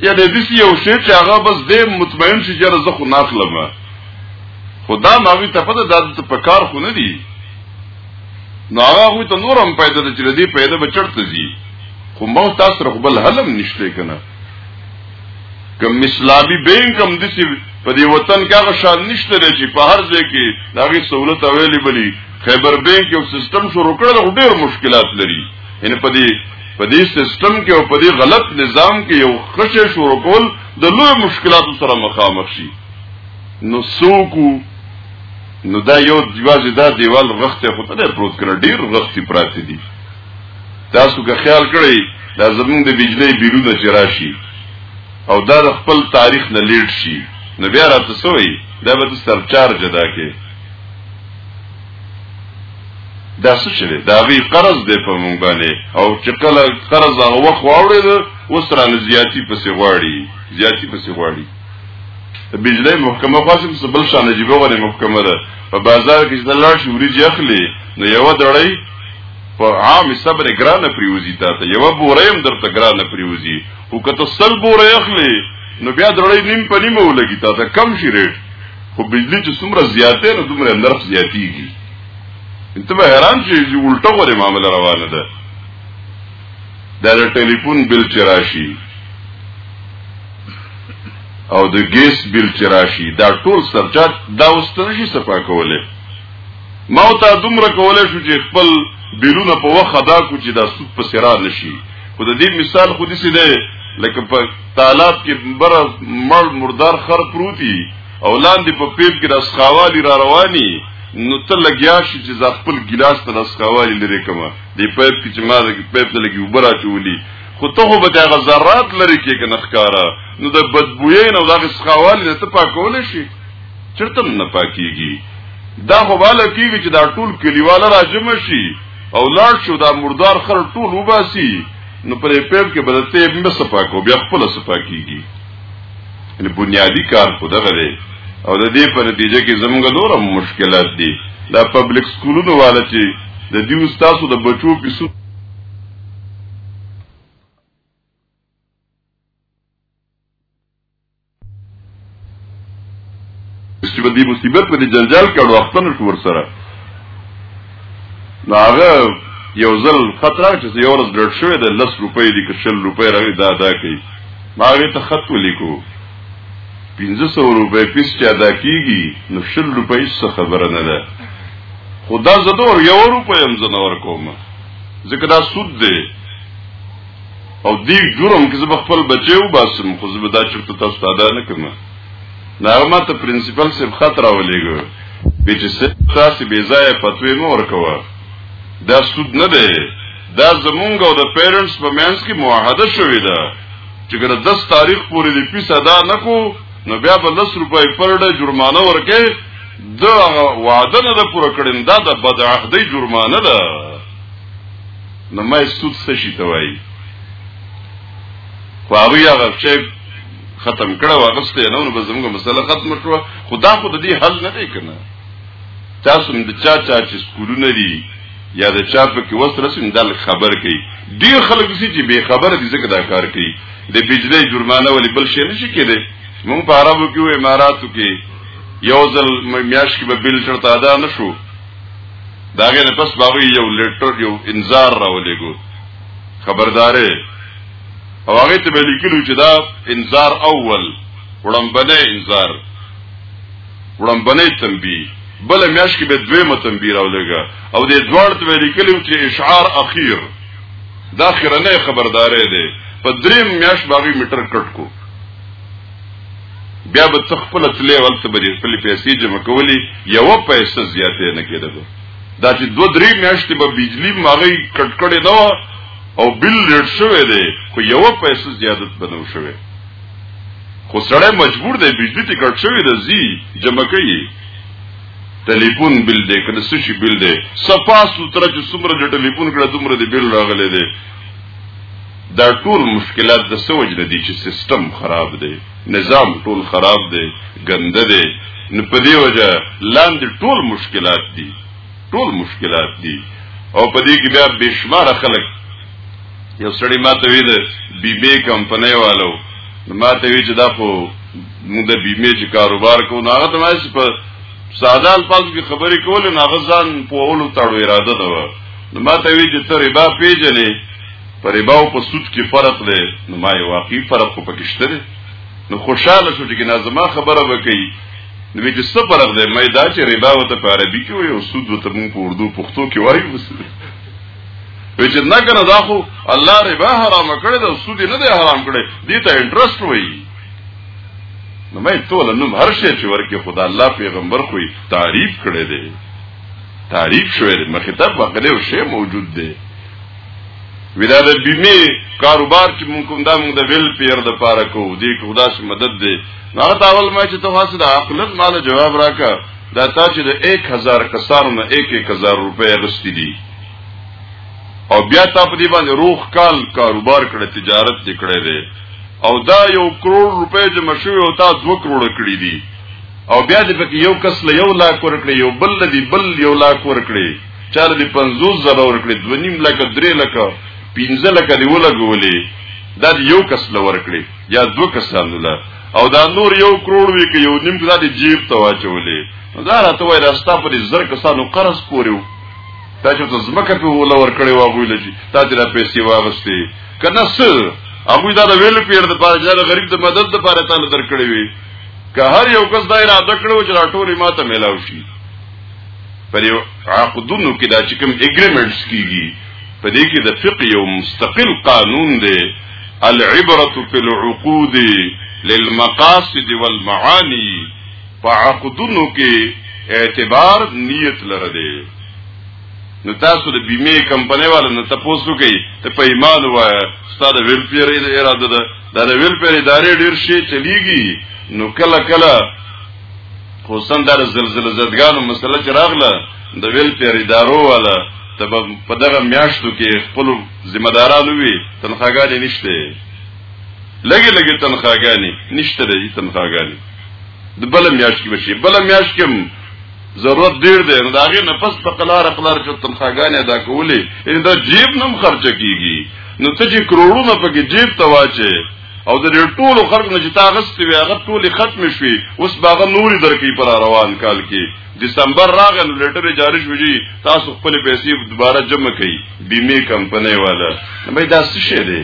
یا د دې یو شی چې هغه بس دې مطمئن شي چې زه خو ناخلم خدا ماوی ته پته د عادت په کار خو نه دی نو هغه خو ته نورم پیدا د چردي پیدا بچړته دي خو مو تاسو سره بل حلم نشته کنه کم مثلابي بینک هم د سی په دې وطن کې هغه شان نشته چې په هر ځای کې داغي سہولت اویلیبلی خیبر بینک یو سیستم شروع کړل خو ډیر مشکلات لري ان په دې په دې سیستم کې او په دې غلط نظام کې یو خشه شروع کول د لوی مشکلاتو سره مخامخ شي نو سوکو نو دا یو دیوازه دا دیوال رخته خو ته پروت کړ ډیر رختی پراته دي تاسو که خیال کړئ دا زمونږ د بجلی بیلونه چې راشي او دا د خپل تاریخ نه لیډ شي نو بیا راته سوې دا به سرچارج ادا کې دا څه چې دا غي قرض دی په مونږ باندې او چې کله قرض هغه وخت واوړید اوس را زیاتی پسې غواړي زیاتی پسې غواړي بجلی محکمه خاصه څه بل شان عجیب غره محکمه ده په بازار کې چې لاړ شي وري اخلي نو یو دړی په عام صبر ګرانه پریوزی تا ته یو بوریم درته ګرانه پریوزی او کته سل بورې اخلي نو بیا دړی نیم په نیمه ولګی تا ته کم شي ریټ خو بجلی چې څومره زیاتې نو دومره نرخ زیاتیږي انت به حیران شې چې الټه غوړې معامله روانه ده دا د ټلیفون بل چې راشي او د ګیس بل چې راشي دا ټول سرچاج دا وستنه شي صفا کوله ما او تا دومره کوله شو چې خپل بیلونه په وخت ادا کو چې دا سود په سرا نشي خو د دې مثال خو دې سي ده لکه په تالاب کې بر مړ مردار خر پروتي او لاندې په پیپ کې د سخاوالي را رواني نو ته لګیا شي چې ځ خپل ګلاس ته سخاوالي لري کما دی پیپ کې چې ما د پیپ ته لګي وبرا چولي خو ته خو به دغه ذرات لري کې کنه ښکارا نو د بدبوې نه دغه سخاوالي نه ته پاکول شي چرته نه پاکيږي دا خو بالا کیږي چې دا ټول کلیواله راجم شي او لاړ شو دا مردار خر ټول وباسي نو پر پیپ کې بل ته به صفاکو بیا خپل صفاکیږي ان بنیادی کار خو دغه دی او د دې په نتیجه کې زموږ نور مشکلات دي دا پبلک سکولونو والا چې د دې استادو د بچو په سو چې دې مصیبت په دې جنجال کې اړو اختن شو ور سره نو هغه یو ځل خطر چې یو ورځ ډېر شوې ده لس روپۍ دي که شل روپۍ راغی دا ادا کوي ما هغه ته خط ولیکو پنځه سو روپۍ پیس چې ادا کیږي نو شل روپۍ څه خبره نه ده خدا زدور یو روپۍ هم زنور کوم ځکه دا سود دی او دی جرم کې زه خپل بچي و باسم خو زه به دا چرته تاسو ته ادا نه کوم دا ما ته پرنسپل صاحب خط راولېږو به چې څه تاسو بې ځای فتوی مو ورکوه دا سود نه دی دا زمونږ او د پیرنټس په منځ کې معاهده شوې ده چې ګره 10 تاریخ پورې د پیس ادا نکو نو بیا به 10 روپۍ پر ډه جرمانه ورکې دا وعده نه ده پوره کړم دا د بدعهدۍ جرمانه ده نو ما سود څه شي ته وایي خو هغه یا غفچه ختم کړه واغسته نه نو بزمګه مسله ختم شو خدا خو د دې حل نه دی کنه تاسو د چا چا چې سکولونه دي یا د چا په کې وس رسم دل خبر کوي ډیر خلک سي چې به خبر دي ځکه دا کار کوي د بجلی جرمانه ولې بل شي نشي کېده مونږ په عربو کې اماراتو کې یو ځل میاش کې به بل شرط ادا نشو داغه نه پس باغی یو لیټر یو انذار راولېګو خبردارې او هغه ته به لیکلو چې دا انذار اول وړمبنه انذار وړمبنه تنبیه بل میاش کې به دوی متنبیه راولېګا او دې دوړ ته لیکلو چې اشعار اخیر دا خیرنه خبردارې ده په دریم میاش باغی میټر کټ کو بیا به ته خپل تلې ولته به خپل پیسې جمع کولې یو پیسې زیاتې نه کېده دا چې دوه درې میاشتې به بجلی ماغی کټکړې نه او بل ریټ شوې ده خو یو پیسې زیادت بنو شوې خو سړی مجبور دی بجلی ته کټ شوې ده زی جمع کوي ټلیفون بل دی کله څه شي بل دی صفا سوتره چې څومره د ټلیفون کړه دومره د بل راغلي دی دا ټول مشکلات د څه وجه نه دي چې سیستم خراب دی نظام ټول خراب دی ګنده دی نو په دې وجه لاندې ټول مشکلات دي ټول مشکلات دي او په دې کې بیا بشمار خلک یو سړی ماته وی ده بیمه کمپنۍ والو ماته وی چې دا خو موږ د بیمه چې کاروبار کوو نو هغه تمه چې په ساده الفاظ کې خبرې کول نه غزان په اولو تړو اراده ده نو ماته وی چې تر ربا پیژنې په ربا او په سود کې فرق دی نو ما یې واقعي فرق خو پکې شته دی نو خوشاله شو چې نازما خبره وکړي نو چې څه فرق دی مې دا چې ربا وته په عربي کې وي او سود وته مونږ په اردو پښتو کې وایو بس وی چې نه کنه دا خو الله ربا حرام کړی دا سود نه دی حرام کړی دې ته انټرست وایي نو مې ټول نو هر شی چې ورکه خدا الله پیغمبر خو تعریف کړی دی تعریف شوی دی مخه ته بغلې او شی موجود دی ودا د بیمه کاروبار چې مونږ کوم دا مونږ د ویل پیر د پاره کوو دې کو دا سم مدد دی هغه تاول ما چې تواسو د عقل مال جواب راکا دا تا چې د 1000 کسانو نه 1000 روپۍ غستی دي او بیا تا په دې باندې روخ کال کاروبار کړی تجارت دې کړی دی او دا یو کروڑ روپۍ چې مشوي او تا 2 کروڑ کړی دي او بیا دې پکې یو کس له یو لاک ورکړي یو بل دې بل یو لاک ورکړي چاره دی 50 زره ورکړي 2.5 لک 3 لک 15 لک دی ولګولې دا یو کس لور کړی یا دو کسانو له او دا نور یو کروڑ وی که یو نیم کسان جیب ته واچولې دا راته وای راستا پر زر کسانو قرض کوریو تا چې ته زمکه په ولا ور کړی واغوی لږی تا چې را پیسې واغستې کنه سر هغه دا د ویل پیر د پاره چې غریب د مدد د پاره تعالی درکړي وي که هر یو کس دا اراده کړو چې راټولې ماته ملاوي شي پر یو عقدونو کې دا چې کوم اګریمنټس کیږي په دې کې د فقه یو مستقل قانون دی العبرة فی العقود للمقاصد والمعانی په عقدونو کې اعتبار نیت لره دی نو تاسو د بیمه کمپنۍ والو نه تاسو کوي ته په ایمان وای ستاسو ویل پیری اراده ده دا د ویل پیری ادارې ډیر شي چلیږي نو کله کله خصوصا در زلزله زدګانو مسله چې راغله د ویل پیر ادارو والا تب په دغه میاشتو کې خپل ذمہ دارانو وی تنخواګانې نشته لګي لګي تنخواګانې نشته لري تنخواګانې د بل میاشت کې بشي بل میاشت کې ضرورت ډیر دی نو دا غي نه پس په قلار قلار چې تنخواګانې ادا کولې ان دا جیب نم خرچه کیږي نو ته چې کروڑونه پکې جیب ته واچې او د دې ټولو خلک نه چې تا غستې وي هغه ټولې ختم شوي اوس باغه نوري درکې پر روان کال کې دسمبر راغی نو لیټر جاری شو جی تاسو خپل پیسې دوباره جمع کړئ بیمه کمپنۍ والا به دا څه شي دی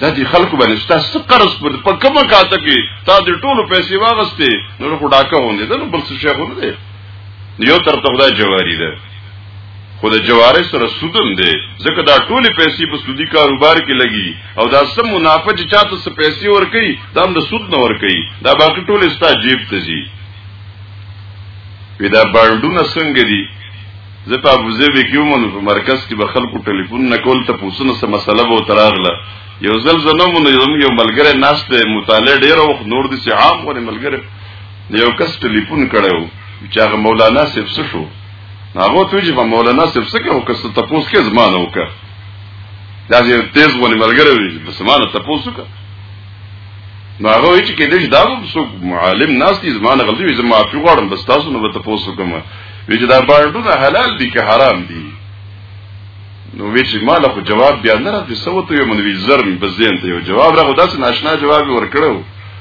دا دي خلکو باندې تاسو قرض پر په کومه کاته کې تا دې ټولو پیسې واغستې نو خو ډاکه ونه ده نو بل څه شي خو نه دی یو تر ته خدای جواری ده خو د جواره سره سودم دی ځکه دا ټولې پیسې په سودی کاروبار کې لګي او دا سم منافع چې چاته څه پیسې ورکي دا هم د سود نه ورکي دا باقي ټولې ستا جیب ته ځي ودا باندونه څنګه دي زه په ابوظبي کې ومن په مرکز کې به خلکو ټلیفون نه کول ته پوښتنه سم مسله به تراغله یو ځل زنمونه یو یو ملګری ناشته مطالعه ډیر وخت نور دي سي عام ور ملګری یو کس ټلیفون کړو چې هغه مولانا صاحب څه شو هغه ته چې مولانا صاحب څه کوي که څه تاسو کې زمانه وکړه دا چې تیز ونی ملګری وي په سمانه تاسو وکړه نو هغه وی چې کله دا څوک معلم ناس دي زمانه غلطي وي زما په غوړم بس تاسو نو ته پوسو کوم وی چې دا باندې دا حلال دي که حرام دي نو وی چې مال خو جواب بیا نه راځي سوته یو منوي زرم بزین ته یو جواب راغو داس ناشنا جواب ورکړو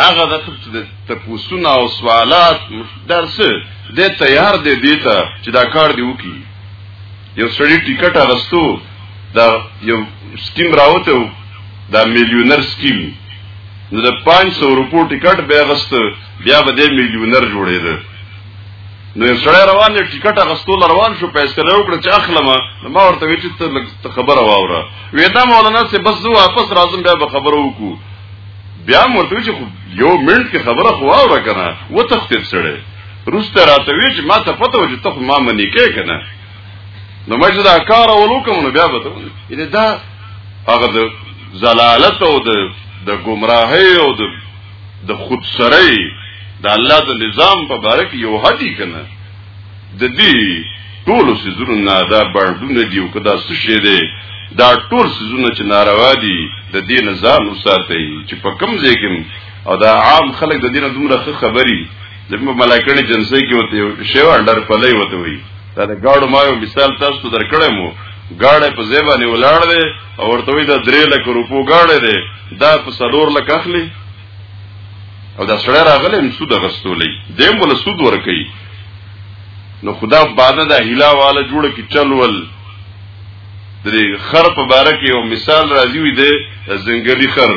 هغه د تپوسونه او سوالات درس د تیار دی دیتا چې دا کار دی وکي یو سړی ټیکټ اغستو دا یو سکیم راوته دا میلیونر سکیم نو د 500 روپو ټیکټ به اغست بیا به د میلیونر جوړیده نو یو سړی روان دی ټیکټ اغستو روان شو پیسې له وکړه چې اخلمه نو ما ورته ویل چې ته خبره واوره وې دا مولانا سه بس زه واپس راځم بیا به خبرو وکړو بیا مرته چې یو منټ کې خبره خو واوره کنه و تختید سره روسته راته وی چې ما ته پته و چې ته ما منی کې کنه نو ما چې دا کار ولوکم نو بیا به ته اې دا هغه د زلالت او د د گمراهۍ او د د خود سره د الله د نظام په باره کې یو هدی کنه د دې ټولو سيزونو نه دا برډونه دی او کدا څه شي دی دا ټول سيزونه چې ناروا دي د دې نه ځان وساتي چې په کم ځای کې او دا عام خلک د دې نه دومره خبري زموږ ملایکړي جنسي کې وته شی ورډر پلي وته وي دا د گاډو ما یو مثال تاسو ته درکړم مو گاډه په زیبا نه ولاړ دی او ورته وي دا 3 لک روپو گاډه دی دا په سلور لک اخلي او دا سړی راغلی هم سود غستولی دیم ول سود ورکي نو خدا بعد دا هلا والا جوړه کی چل ول درې خر په باره کې یو مثال راځي وي د زنګلی خر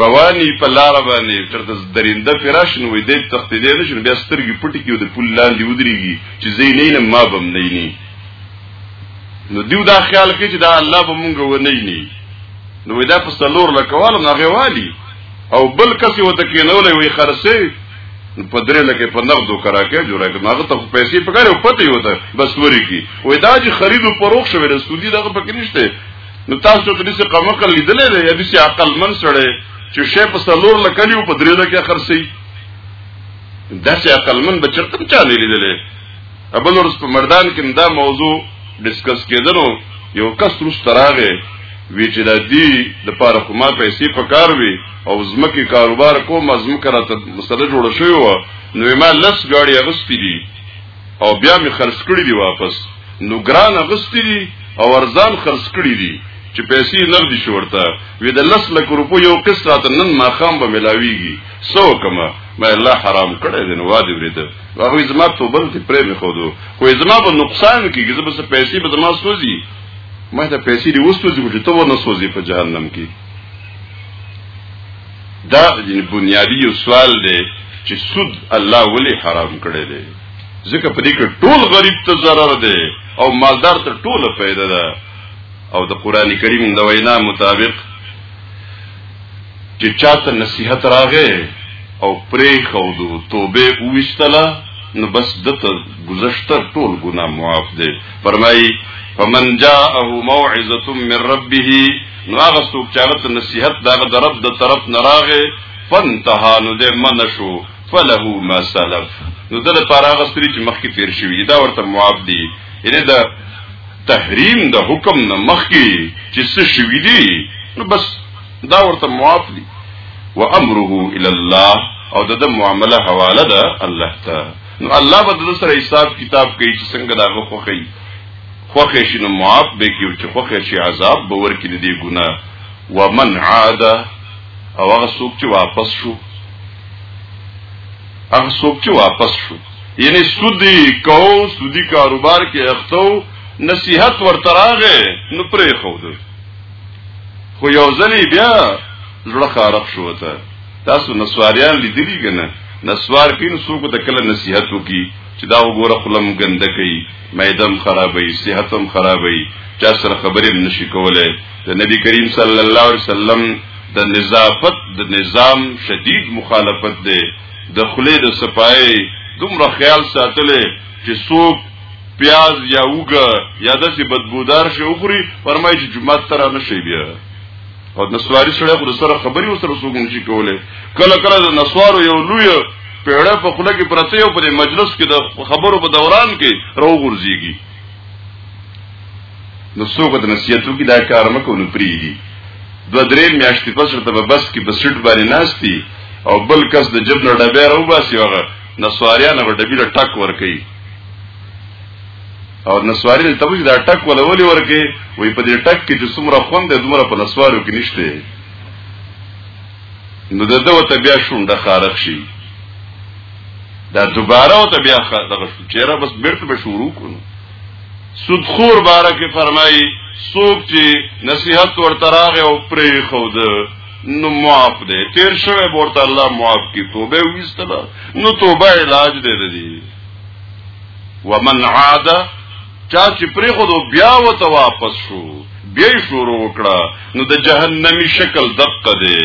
رواني په لار باندې تر د درینده فراشن وي د تخت دې نشن بیا سترګې پټي کې د پول لاندې ودرېږي چې زینې نه ما بم نه نه نو دیو دا خیال کې چې دا الله به مونږ ونی نه نو دا په سلور لکوال نه غوالي او بل کس یو ته کینولې وي خرسه په درې لکه په نقدو کرا کې جوړه کې ماغه ته پیسې پکاره او پته یو ته بس وري کی وې دا چې خرید او پروخ شوی د سودی دغه پکې نشته نو تاسو ته دې قوم کړ لیدلې دې یا دې عقل من سره چې شی په سلور لکه لیو په درې لکه خرسي داسې عقل من بچرتم چا نه لیدلې ابل ورځ په مردان کې دا موضوع ډیسکس کېدنو یو کس روس تراغه وی چې د دې د پاره کومه پیسې پکار وي او زمکه کاروبار کوم زمکه راته مسله جوړ شوی و نو ما لس غاړي اغستې دي او بیا می خرج کړی دي واپس نو ګران اغستې دي او ارزان خرج کړی دي چې پیسې نغدي شورته وې د لس لک روپو یو قسط نن ما خام به ملاويږي سو کما ما الله حرام کړی دی نو واجب لري نو هغوی زما توبل ته پرې مې خودو خو زما به نقصان کېږي زه به څه پیسې به زما سوځي ما ته پیسې دې وسوځي خو چې ته ونه سوځي په جهنم کې دا بنیادی یو سوال دی چې سود الله ولی حرام کړی دی ځکه په دې کې ټول غریب ته ضرر دی او مالدار ته ټوله فائدہ ده او د قران کریم د وینا مطابق چې چاته نصیحت راغې او پرې خودو توبه وویستله نو بس دته گذشته ټول ګناه معاف دی فرمایي فمن جاءه موعظه من ربه نو هغه څوک چې هغه نصیحت دغه د رب د طرف نه راغې فانتها نو دې منشو فله ما سلف نو دغه پر هغه ستري چې مخکې تیر شوی دا ورته معاف دی یعنی دا تحریم د حکم نه مخکې چې څه شوي دي نو بس دا ورته معاف دي و امره الى الله او د معامله حواله ده الله ته نو الله به د سره حساب کتاب کوي چې څنګه دا غوخی خوخه شي نو معاف به کیو چې خوخه شي عذاب به ورکې دي ګناه ومن عاد او هغه څوک چې واپس شو هغه څوک چې واپس شو یعنی سودی کو سودی کاروبار کې اختو نصیحت ورتراغه نو پرې خو ده خو یو ځلی بیا زړه خارق شو ته تاسو نسواریان لیدلی کنه نسوار کین سوق ته کله نصیحت وکي چې دا وګوره خلم ګنده کوي میدم خرابوي صحتم خرابوي چا سره خبرې نشي کولای د نبی کریم صلی الله علیه وسلم د نظافت د نظام شدید مخالفت دی د خلې د صفای دومره خیال ساتلې چې سوپ پیاز یا وګه یا داسې بدبودار شي وخوري فرمایي چې جمعه تر نه شي بیا او نسواری سره خو سره خبري او سره سوګون شي کوله کله کله د نسوارو یو لوی پیړه په خله کې پرته یو په مجلس کې د خبرو په دوران کې راو غورځيږي نو څوک د نصیحتو کې دا کار مکو نو پری دي دو درې میاشتې پس ورته په بس کې په سټ باندې ناشتي او بل کس د جب نه ډبه راو باسي هغه نسواریا نه ډبی له ټک ور کوي او نسواری ته وی دا ټک ولا ولي ورکه وي په دې ټک کې چې څومره خوند د دومره په نسوارو کې نشته نو د دوه ته بیا شونډه خارق شي دا دوباره او ته بیا خارق شو چیرې بس بیرته به شروع کړو سودخور باره کې فرمایي څوک چې نصيحت ورته راغی او پرې خو ده نو معاف دی تیر شوی ورته الله معاف کی توبه وستله نو توبه علاج دی دی ومن عاد چا چې پرې خو بیا وته واپس شو بیا شروع وکړه نو د جهنمی شکل دقه دی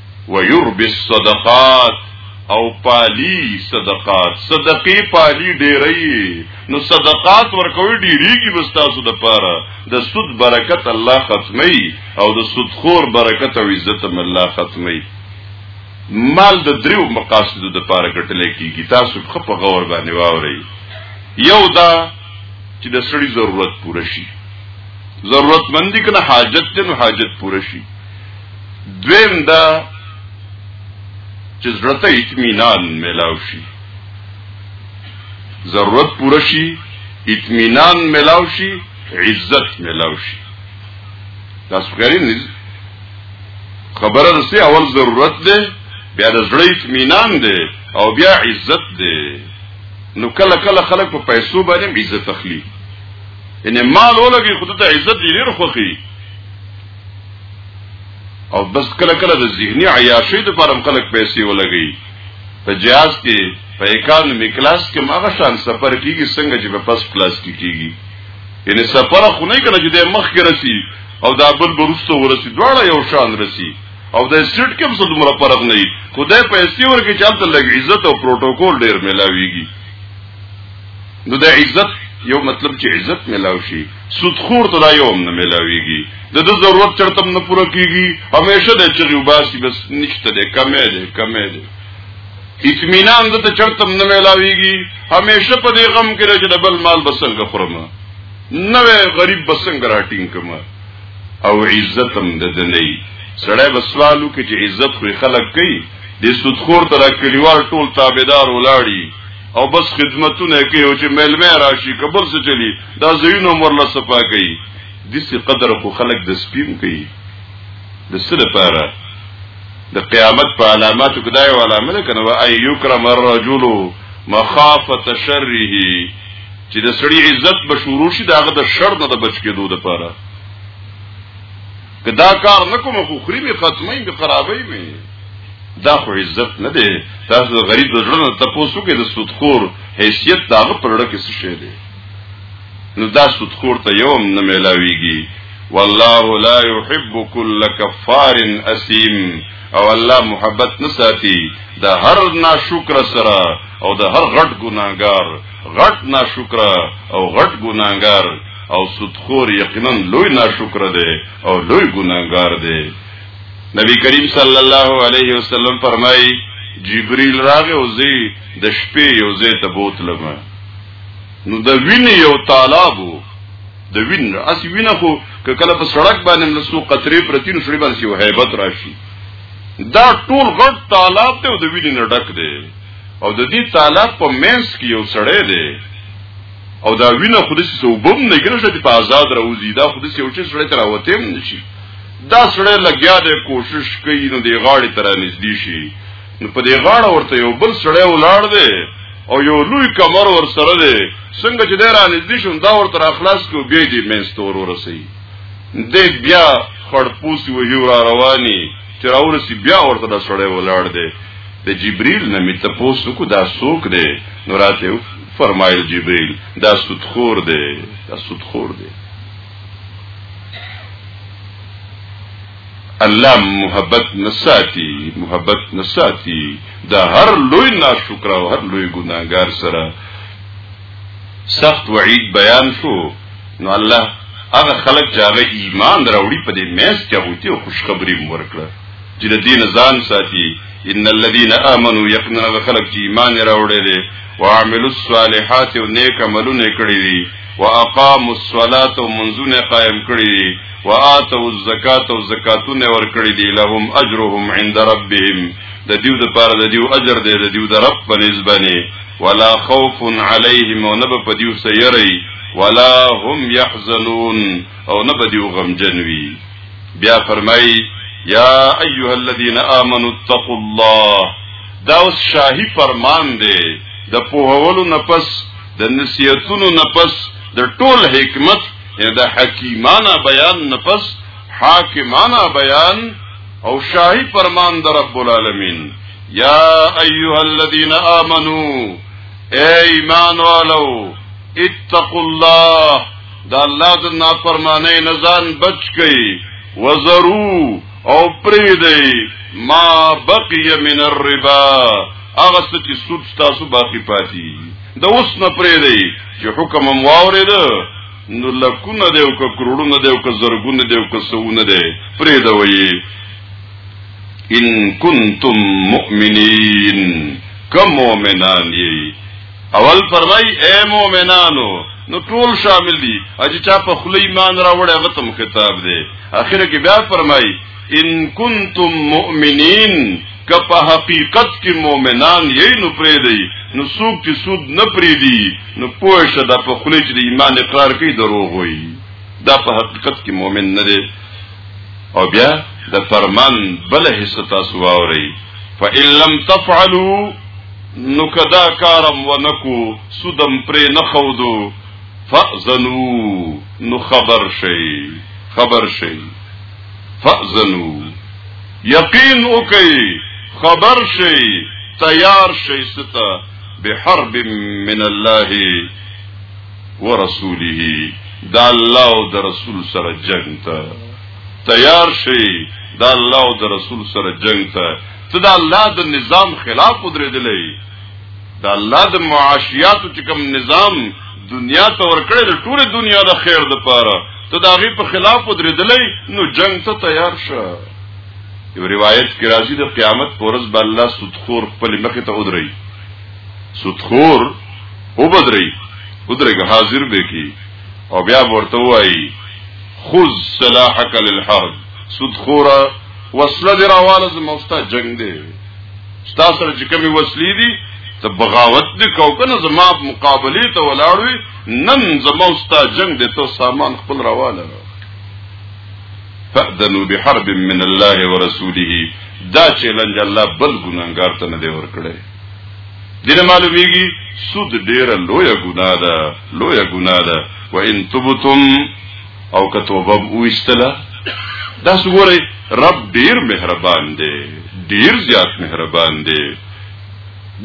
ويربي الصدقات او پالی صدقات صدقې پالی ډېرې نو صدقات ورکوي ډېریږي بس تاسو د پاره د سود برکت الله ختمي او د سود خور برکت او عزت الله ختمي مال د دریو مقاصد د پاره ګټل کیږي تاسو خپ غور باندې واوري یو دا چې د سړي ضرورت پوره شي ضرورت مندي کنه حاجت ته نو حاجت پوره شي دویم دا چې زړه ته اطمینان ملاو شي ضرورت پوره شي اطمینان ملاو شي عزت ملاو شي دا څنګه نه خبره رسي اول ضرورت ده بیا د زړه اطمینان ده او بیا عزت ده نو کله کله خلک په پیسو باندې عزت اخلي ان مال ولګي خود ته عزت ډیر خوخي او بس کله کله د ذهني عیاشۍ د پرم خلک پیسې ولګي په جهاز کې په اکانومي کلاس کې ماغه شان سفر کیږي څنګه چې په پس کلاس کې کیږي یعنی سفر خو نه کنه چې د مخ کې رسی او دا بل برسته ورسی دواړه یو شان رسی او د سټ کې هم څه دومره فرق نه وي خدای پیسې ورکړي چې هلته لږ عزت او پروتوکول ډیر ملاويږي نو د عزت یو مطلب چې عزت ملاو شي سود خور ته دا یو هم نه ملاويږي د د ضرورت چرته نه پوره کیږي همیشه د چغي وباسي بس نشته د کمه ده کمه ده اطمینان د ته چرته نه ملاويږي همیشه په دې غم کې چې د بل مال بسنګ خورم نوې غریب بسنګ راټینګ کما او عزت هم د دني سړی بسوالو کې چې عزت خو خلک کوي د سود خور ته د کلیوال ټول تابعدار ولاړي او بس خدمتونه کوي او چې ملمه راشي کبل څه چلی دا زینو عمر له صفا کوي د څه قدر خو خلق د سپیم کوي د څه لپاره د قیامت په علاماتو کې دا یو علامه ده کنه وای یکرم الرجل مخافه شره چې د سړي عزت به شروع شي داغه د شر نه د بچ کېدو لپاره که دا کار نکوم خو خري به ختمي به خرابي به دا خو عزت نه دی تاسو غریب د ژوند ته پوسو کې د سودخور حیثیت دا په لړ کې څه شی دی نو دا سودخور ته یو نه ملاويږي والله لا يحب كل كفار اسيم او الله محبت نه ساتي د هر ناشکر سره او د هر غټ ګناګار غټ ناشکر او غټ ګناګار او سودخور یقینا لوی ناشکر دی او لوی ګناګار دی نبی کریم صلی الله علیه وسلم فرمایي جبريل راغی او زی د شپې یو ځای ته بوتلم نو د وینې یو طالب د وین اس وینه خو که کله په سړک باندې لسو قطرې پرتی نو سړي باندې یو hebat راشي دا ټول غټ طالب ته د وینې نه ډک دی او د دې طالب په مینس کې یو سړی دی او دا وینه خو دسی سو بم نه ګرځي چې په آزاد راوځي دا خو دسی یو چې سړی تر اوته هم نشي دا سړی لګیا دی کوشش کوي نو دی غاړې تر نږدې شي نو په دې غاړه ورته یو بل سړی ولاړ دی او یو لوی کمر ور سره دی څنګه چې دی را نږدې شو دا ورته را خلاص کو بیا دې مینس تور ورسي دی بیا خړپوسی وهي را رواني چې راورسي بیا ورته دا سړی ولاړ دی د جبريل نه می تاسو کو دا سوک دی نو راته فرمایل جبريل دا سودخور دی دا سودخور دی الله محبت نساتی محبت نساتی دا هر لوی ناشکر او هر لوی ګناګار سره سخت وعید بیان شو نو الله هغه خلک چې هغه ایمان راوړي په دې میس کې هغه ته خوشخبری ورکړه چې د دین ځان ساتي ان الذين امنوا يقينا خلق چې ایمان راوړي دي وعملوا الصالحات او نیک عملونه کړی دي واقاموا الصلاه منزون قائم کړی دي واتوا الزکات او زکاتونه ور کړی دي لهم اجرهم عند ربهم د دیو د پاره د دیو اجر دی د دیو د رب په نسبانه ولا خوف عليهم او نبه په دیو سيري ولا هم يحزنون او نبه دیو غمجن وي بیا فرمایي یا ایها الذین آمنوا اتقوا الله دا اوس شاهي فرمان دی د پوهولو نفس د نصیحتونو نفس د ټول حکمت د حکیمانه بیان نفس حاکمانه بیان او شاهي فرمان د رب العالمین یا ایها الذین آمنو اے ایمان والو اتقوا الله دا الله د نافرمانه نزان بچ کئ وزرو او پریدی ما بقی من الربا هغه څه چې سود تاسو باقی پاتې د اوس نه پرې دی چې حکم هم واورې ده نو لکونه دی او که کروڑونه دی او که زرګونه دی او که سونه دی پرې ده وایي ان کنتم مؤمنین کم مؤمنان یی اول فرمای اے مومنانو نو ټول شامل دي اجي چا په خلی ایمان راوړی هغه تم خطاب دی اخر کې بیا فرمای ان کنتم مؤمنین که په حقیقت کې مؤمنان یې نو پرې دی نو څوک چې سود نه پرې دی نو پوه شه د په خلی چې د ایمان اقرار کوي دروغ وي دا په حقیقت کې مؤمن نه دی او بیا د فرمان بل حصہ تاسو واوري فإن لم تفعلوا نو که دا کارم ونکو سودم پرې نه ښودو فأذنو نو خبر شئ خبر شئ فأذنو یقین وکئ خبر شئ تیار شئ ستا بحرب من الله ورسوله دا الله او د رسول سره جنگ ته تیار شئ دا الله او د رسول سره جنگ ته ته د الله د نظام خلاف ودرېدلې د الله د معاشياتو چې کوم نظام دنیا ته ورکړې د ټوله دنیا د خیر لپاره ته د هغه په خلاف ودرېدلې نو جنگ ته تیار شه یو روایت کې راځي د قیامت پرز بل الله سودخور خپل مخې ته ودرې سودخور وبدرې ودرې حاضر به کی او بیا ورته وایي خذ سلاحك للحرب سودخورا وسله دی راواله زموستا جنگ دی ستا سره چې کمی وسلی دي ته بغاوت دی کو کنه زما مقابله ته ولاړوي نن زموستا جنگ دی ته سامان خپل راواله فأذنوا بحرب من الله ورسوله دا چیلنج الله بل ګناګار ته نه دی ورکړی دینه معلومیږي سود ډیره لویه ګناه ده لویه ګناه ده وان تبتم او که توبه وستله دا سګوري رب ډیر مهربان دی ډیر زیات مهربان دی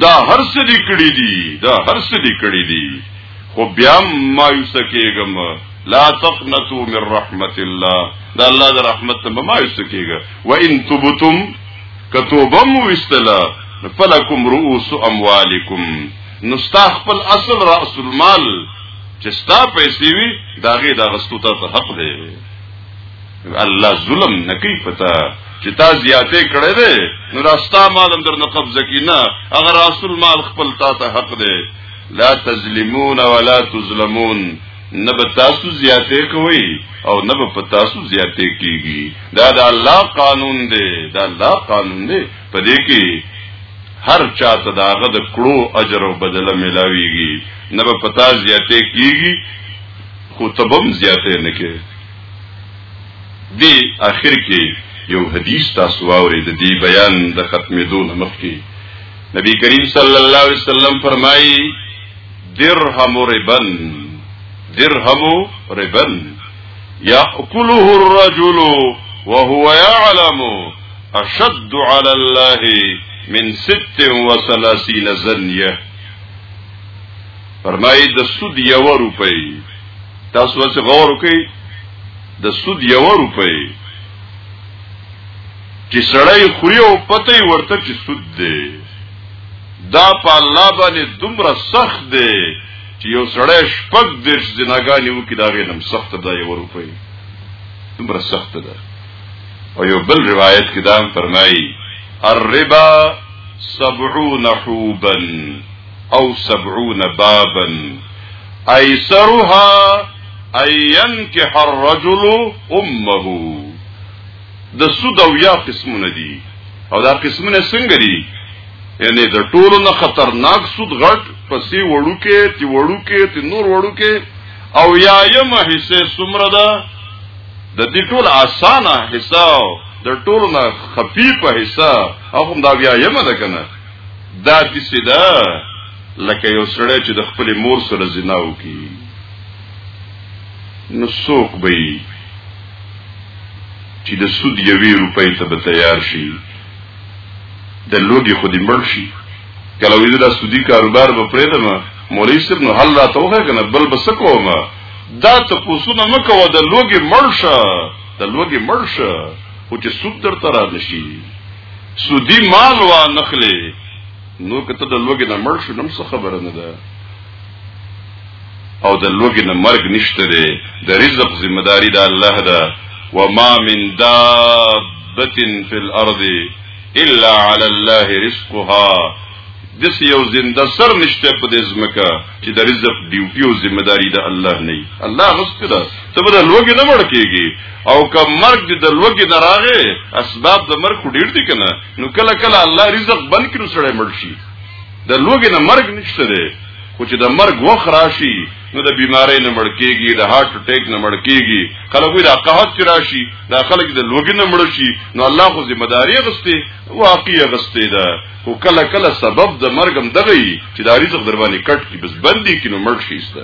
دا هر څه دې کړی دي دا هر څه دې کړی دي خو بیا مایوس کېږم لا تقنطوا من رحمت الله دا الله د رحمت ته مایوس کېږي و ان تبتم کتوبم وستلا فلکم رؤوس اموالکم نو ستا خپل اصل راس المال چې ستا پیسې وي داغه دا غستو ته حق دی الله ظلم نکي پتا چې تا زیاتې کړې ده نو راستا مالم درنه قبضه کی نه اگر رسول مال خپل تا ته حق دی لا تظلمون ولا تظلمون نه به تاسو زیاتې کوي او نه به تاسو زیاتې کیږي دا د الله قانون دی دا الله قانون دی په دې کې هر چا ته د هغه د کړو اجر او بدله ملاويږي نه به پتا زیاتې کیږي خو تبم زیاتې نه کې دی اخر کې یو حدیث تاسو واوري د دې بیان د ختمېدو مخ کې نبی کریم صلی الله علیه وسلم فرمایي درهم ربن درهم ربن یاکله الرجل وهو يعلم اشد علی الله من 36 زنیه فرمایي د سود یو روپۍ تاسو څه غور کوي د سود یو روپۍ چې سړی خوري او پته ورته چې سود دی دا په الله باندې دومره سخت دی چې یو سړی شپږ دیش زناګانی وکړي دا غینم سخت دی یو روپۍ دومره سخت ده او یو بل روایت کې دا فرمایي الربا سبعون حوبا او سبعون بابا ایسرها ان ينكح الرجل امه د سود او یا قسمونه دي او دا قسمونه څنګه دي یعنی د ټولو نه خطرناک سود غټ پسې وړو کې تی وړو کې تی نور وړو کې او یا یم حصے سمره ده د دې ټول اسانه حساب د ټول نه خفيفه حساب هغه دا بیا یم ده کنه دا د سیدا لکه یو سړی چې د خپل مور سره زنا وکي نو څوک به چې د سود یوې روپۍ ته به تیار شي د لوګي خو دې مړ شي کله وې دا سودی کاروبار به پرې ده مولوی صاحب نو حل راته وخه کنه بل بس کومه دا ته پوسونه مکوه د لوګي مرشه د لوګي مرشه او چې سود در تر نشي سودی مال وا نخلي نو کته د لوګي نه مرشه نم څه خبره نه ده او د لوګي نه مرګ نشته ده د رزق ذمہ داری د الله ده وما من دابه فی الارض الا على الله رزقها دس یو زنده سر نشته په دې ځمکه چې د رزق ډیوټي او ذمہ داری د الله نه وي الله غوښته ده ته به د لوګي نه مړ کېږي او که مرګ د لوګي نه راغې اسباب د مرګ ډیر دي کنه نو کله کله الله رزق بند کړي سره مړ شي د لوګي نه مرګ نشته ده خو چې د مرګ وخت راشي نو د بیماری نه مړ کېږي د هارت اٹیک نه مړ کېږي کله وی د قحط راشي د خلک د لوګي نه مړ شي نو الله خو ذمہ داری غسته واقعي غسته ده خو کله کله سبب د مرګ هم دغه وي چې دا رزق در باندې کټ کی بس بندي کینو مرګ شيسته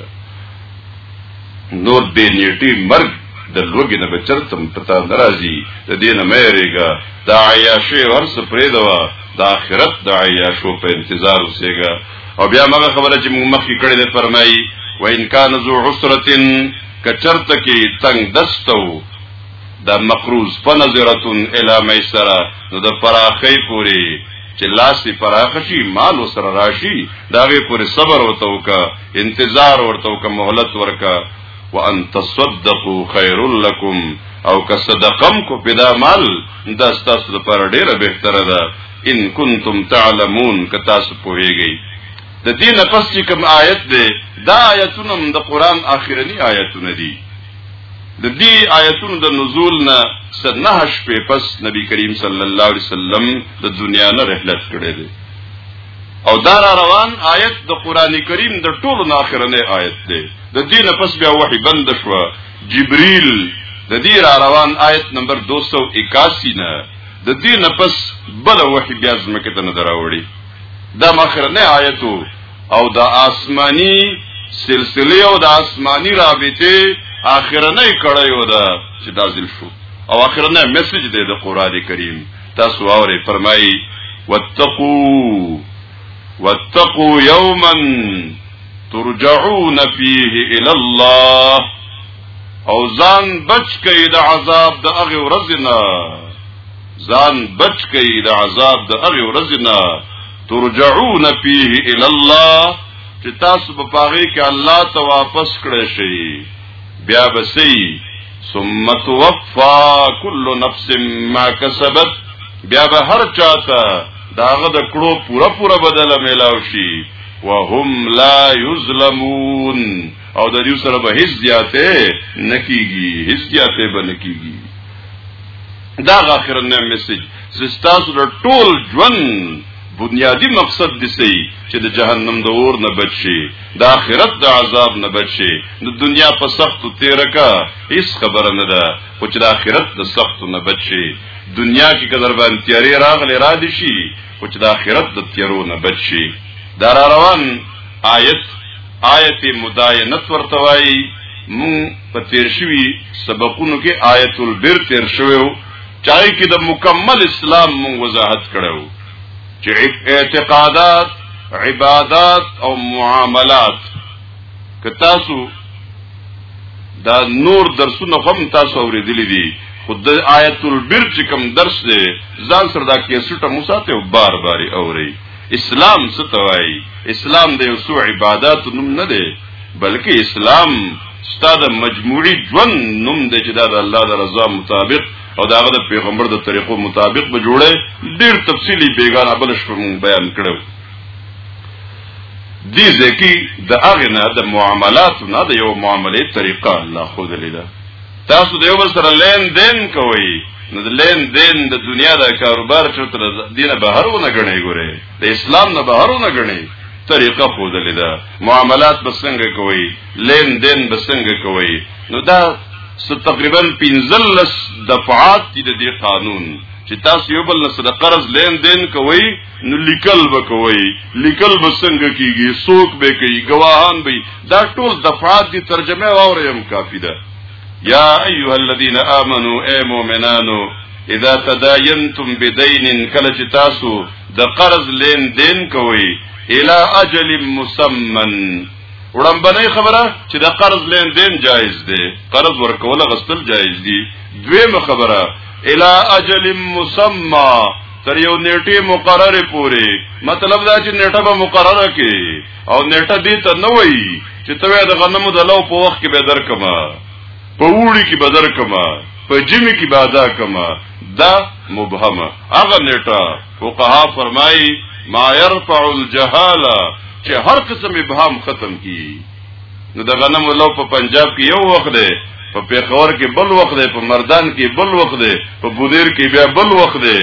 نور به نیټي مرګ د لوګي نه بچرتم پتا ناراضي د دین مېریګا دا عیاشي ورس پرې دوا د آخرت د عیاشو په انتظار اوسېګا او بیا مغه خبره چې موږ مخکې کړې ده فرمایي و ان کان ذو عسره کچرت کې تنگ دستو دا مقروز فنظرت الى میسره نو د فراخی پوری چې لاس فراخ شي مال سره راشي دا غي پوری صبر ورته وکا انتظار ورته وکا مهلت ورکا وان تصدقوا خير لكم او که صدقم کو پیدا مال دا ستاسو لپاره ډیره بهتره ده ان کنتم تعلمون که تاسو پوهیږئ د دې نه پس چې کوم آیت دی دا آیتونه د قران آخرنی آیتونه دي د دې آیتونو د نزول نه سر نه شپې پس نبی کریم صلی الله علیه وسلم د دنیا نه رحلت کړی دی او دا را روان آیت د قران کریم د ټولو نه اخرنه آیت دی د دې نه پس بیا وحی بند شو جبرئیل د دې را روان آیت نمبر 281 نه د دې نه پس بل وحی بیا زمکه ته نه دراوړي دا مخرنه آیتو او د آسمانی سلسله او د آسمانی رابطه اخرنۍ کړی و ده چې دازل شو او اخرنه میسج دی د قران کریم تاسو اورې فرمایي واتقوا واتقوا يوما ترجعون فيه الى الله او ځان بچ کئ د عذاب د هغه ورځ نه ځان بچ کئ د عذاب د هغه ورځ نه ترجعون فيه الى الله چې تاسو په پاره کې الله ته واپس کړئ شي بیا بسې ثم توفى كل نفس ما كسبت بیا به هر چاته داغه د کړو پورا پورا بدله میلاو شي وهم لا یظلمون او د یو سره به هیڅ زیاته نکیږي هیڅ زیاته به نکیږي دا اخرنه میسج زستاسو د ټول ژوند بنیادی مقصد دی سی چې د جهنم د اور نه بچي د آخرت د عذاب نه بچي د دنیا په سخت تیر کا هیڅ خبره نه ده خو چې د آخرت د سخت نه بچي دنیا کې قدر باندې تیارې راغلي را دي شي خو چې د آخرت د تیرو نه بچي دا را روان آیت آیت مداینت ورته وایي مون په تیر شوی سبقونو کې آیت البر تیر شوو چای کې د مکمل اسلام مون وضاحت کړو چې اعتقادات عبادات او معاملات که تاسو دا نور درسونه هم تاسو اوریدلې دي خود آیت البر چې کوم درس دی ځان سره دا کیسټه مو ساته بار بار اوري اسلام څه ته وایي اسلام د یو څو عبادت نوم نه دی بلکې اسلام ستاسو مجموعي ژوند نوم دی چې دا د الله د رضا مطابق او دا د پیغمبر د طریقو مطابق به جوړه ډیر تفصیلی بیګانه بل شپه بیان کړو دې ځکه د هغه نه د معاملات نه د یو معاملې طریقه الله خو دلیدا تاسو دیو بل سره لین دین کوئ نو د لین دین د دنیا د کاروبار چې تر دینه بهرونه غني ګوري د اسلام نه بهرونه غني طریقه خو دلې ده معاملات بسنګ کوي لین دین بسنګ کوي نو دا تقریبا 15 دفعات دي د قانون چې تاسو یو بل سره قرض لین دین کوي نو لیکل وکوي لیکل بسنګ کیږي سوک به کوي گواهان به دا ټول دفعات دي ترجمه واورې هم کافی ده یا ایها الذین آمنو اے مؤمنانو اذا تداینتم بدین کله چې تاسو د قرض لین دین کوي الی اجل مسمن وړمبنې خبره چې د قرض لین دین جایز دی قرض ورکول غسل جایز دی دویمه خبره الی اجل مسمى تر یو نیټه مقرره پوري مطلب دا چې نیټه به مقرره کې او نیټه دې ته نه وای چې ته د غنمو د لو په وخت کې به درکما په وړي کې به درکما په جمی کې به ادا کما دا مبهمه هغه نیټه فقها فرمایي ما يرفع الجهاله چې هر قسم ابهام ختم کی نو د غنم لو په پنجاب کې یو وخت دی په پیښور کې بل وخت دی په مردان کې بل وخت دی په بودیر کې بیا بل وخت دی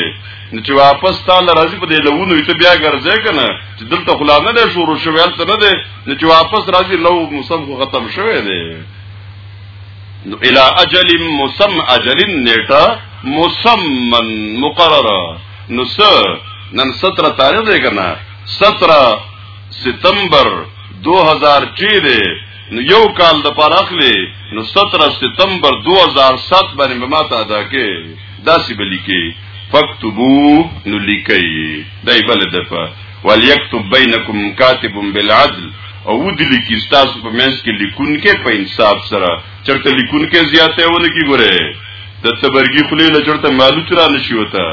نو چې واپس تعالی راځي په دې لوونو ته بیا ګرځي کنه چې دلته خلا نه ده شروع شوی هلته نه ده نو چې واپس راځي لو موسم خو ختم شوی دی نو الی اجل مسم اجل نیټه مسمن مقرره نو س نن 17 تاریخ دی کنه 17 ستمبر 2003 دی نو یو کال د پر اخلي نو 17 ستمبر 2007 باندې به ماته ادا کې داسې بلی کې فكتبو نو لیکي دای بل دفه وليكتب بينكم كاتب بالعدل او ودلی کی تاسو په منځ کې لیکون کې په انصاف سره چرته لیکون کې زیاته ونه کی ګوره د تبرګي خلی لچرته مالو تر نه شي وته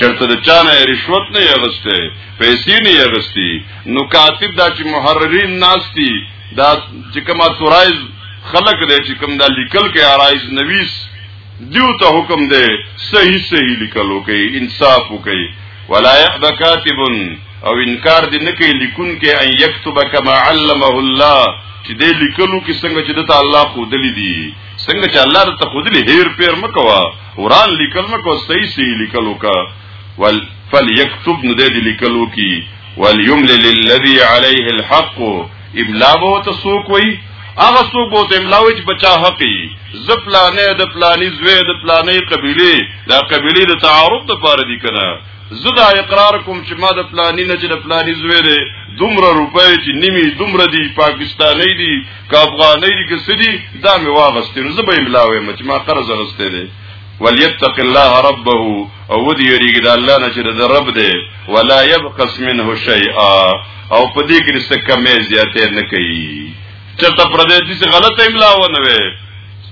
چرته د چانه رشوت نه یغسته پیسې نه یغستی نو کاتب دا چې محررین ناشتي دا چې کومه تورایز خلق دی چې کوم دا لیکل کې آرایز نویس دیو ته حکم دی صحیح صحیح لیکلو کوي انصاف کوي ولا يحب كاتب او انکار دې نه کوي لیکون کې ان یكتب کما علمه الله چې دې لیکلو کې څنګه چې د الله خو دلی دي څنګه چې الله ته خو دلی هیر پیر مکوا قران لیکل مکو صحیح سی لیکلو کا ول فلیکتب نو دې لیکلو کی وليمل للذي عليه الحق املا بو ته سوق وي هغه سوق بو ته املا وي چې بچا حقي زپلانه د پلاني زوی د پلاني قبيله دا قبيله د تعارف د پاره دي کنه زدا اقرار کوم چې ما د پلاني نه چې د پلاني زوی دی دومره روپۍ چې نیمه دومره دي پاکستاني دي که افغانۍ دي که سدي دا مې واغستې نو زه به یې ملا وایم چې ما قرض اغستی دی وليتق الله ربه او دې یریږي د الله نه چې د رب دی ولا يبقس منه شيئا او په دې کې څه کمې زیاتې نه کوي چې ته پر دې چې غلطه املا ونه وي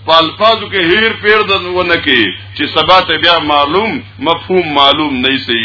پالفاظو کې هیر پیر د ونه کې چې سبا ته بیا معلوم مفهوم معلوم نه سي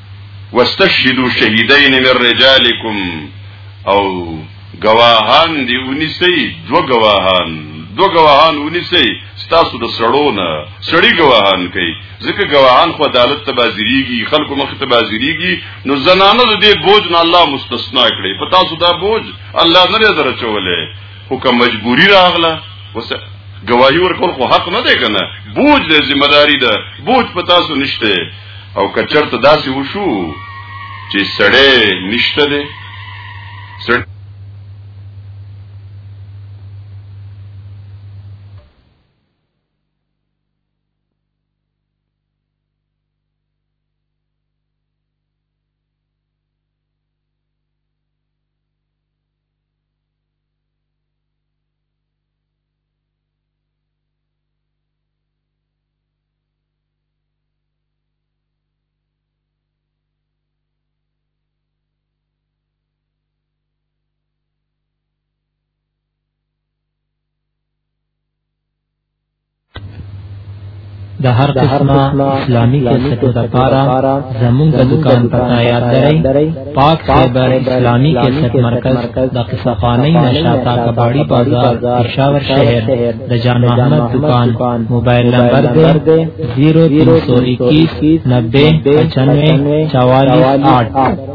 واستشهدوا شهیدین من رجالکم او گواهان دی ونیسی دو گواهان دو گواهان ونیسی ستاسو د سړو نه سړی گواهان کوي ځکه گواهان خو عدالت ته بازریږي خلکو مخ ته بازریږي نو زنانه د دې بوج نه الله مستثنا کړي په تاسو دا بوج الله نه لري درچولې خو کوم مجبوری راغله وس گواهی ورکول خو حق نه دی کنه بوج د ذمہ داری ده بوج په تاسو نشته او کچرته داسې وشو چې سړی نشته دی سړی د هر قسمه اسلامي کیسټو لپاره زموږ د دکان پتا یاد درئ پاک خیبر اسلامی کیسټ مرکز د قصه خانی نشاتا کباړی بازار پېښور شهر د جان محمد دکان موبایل نمبر دی 03021909548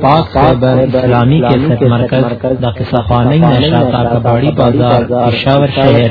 پاک خیبر اسلامی کیسټ مرکز د قصه خانی نشاتا کباړی بازار پېښور شهر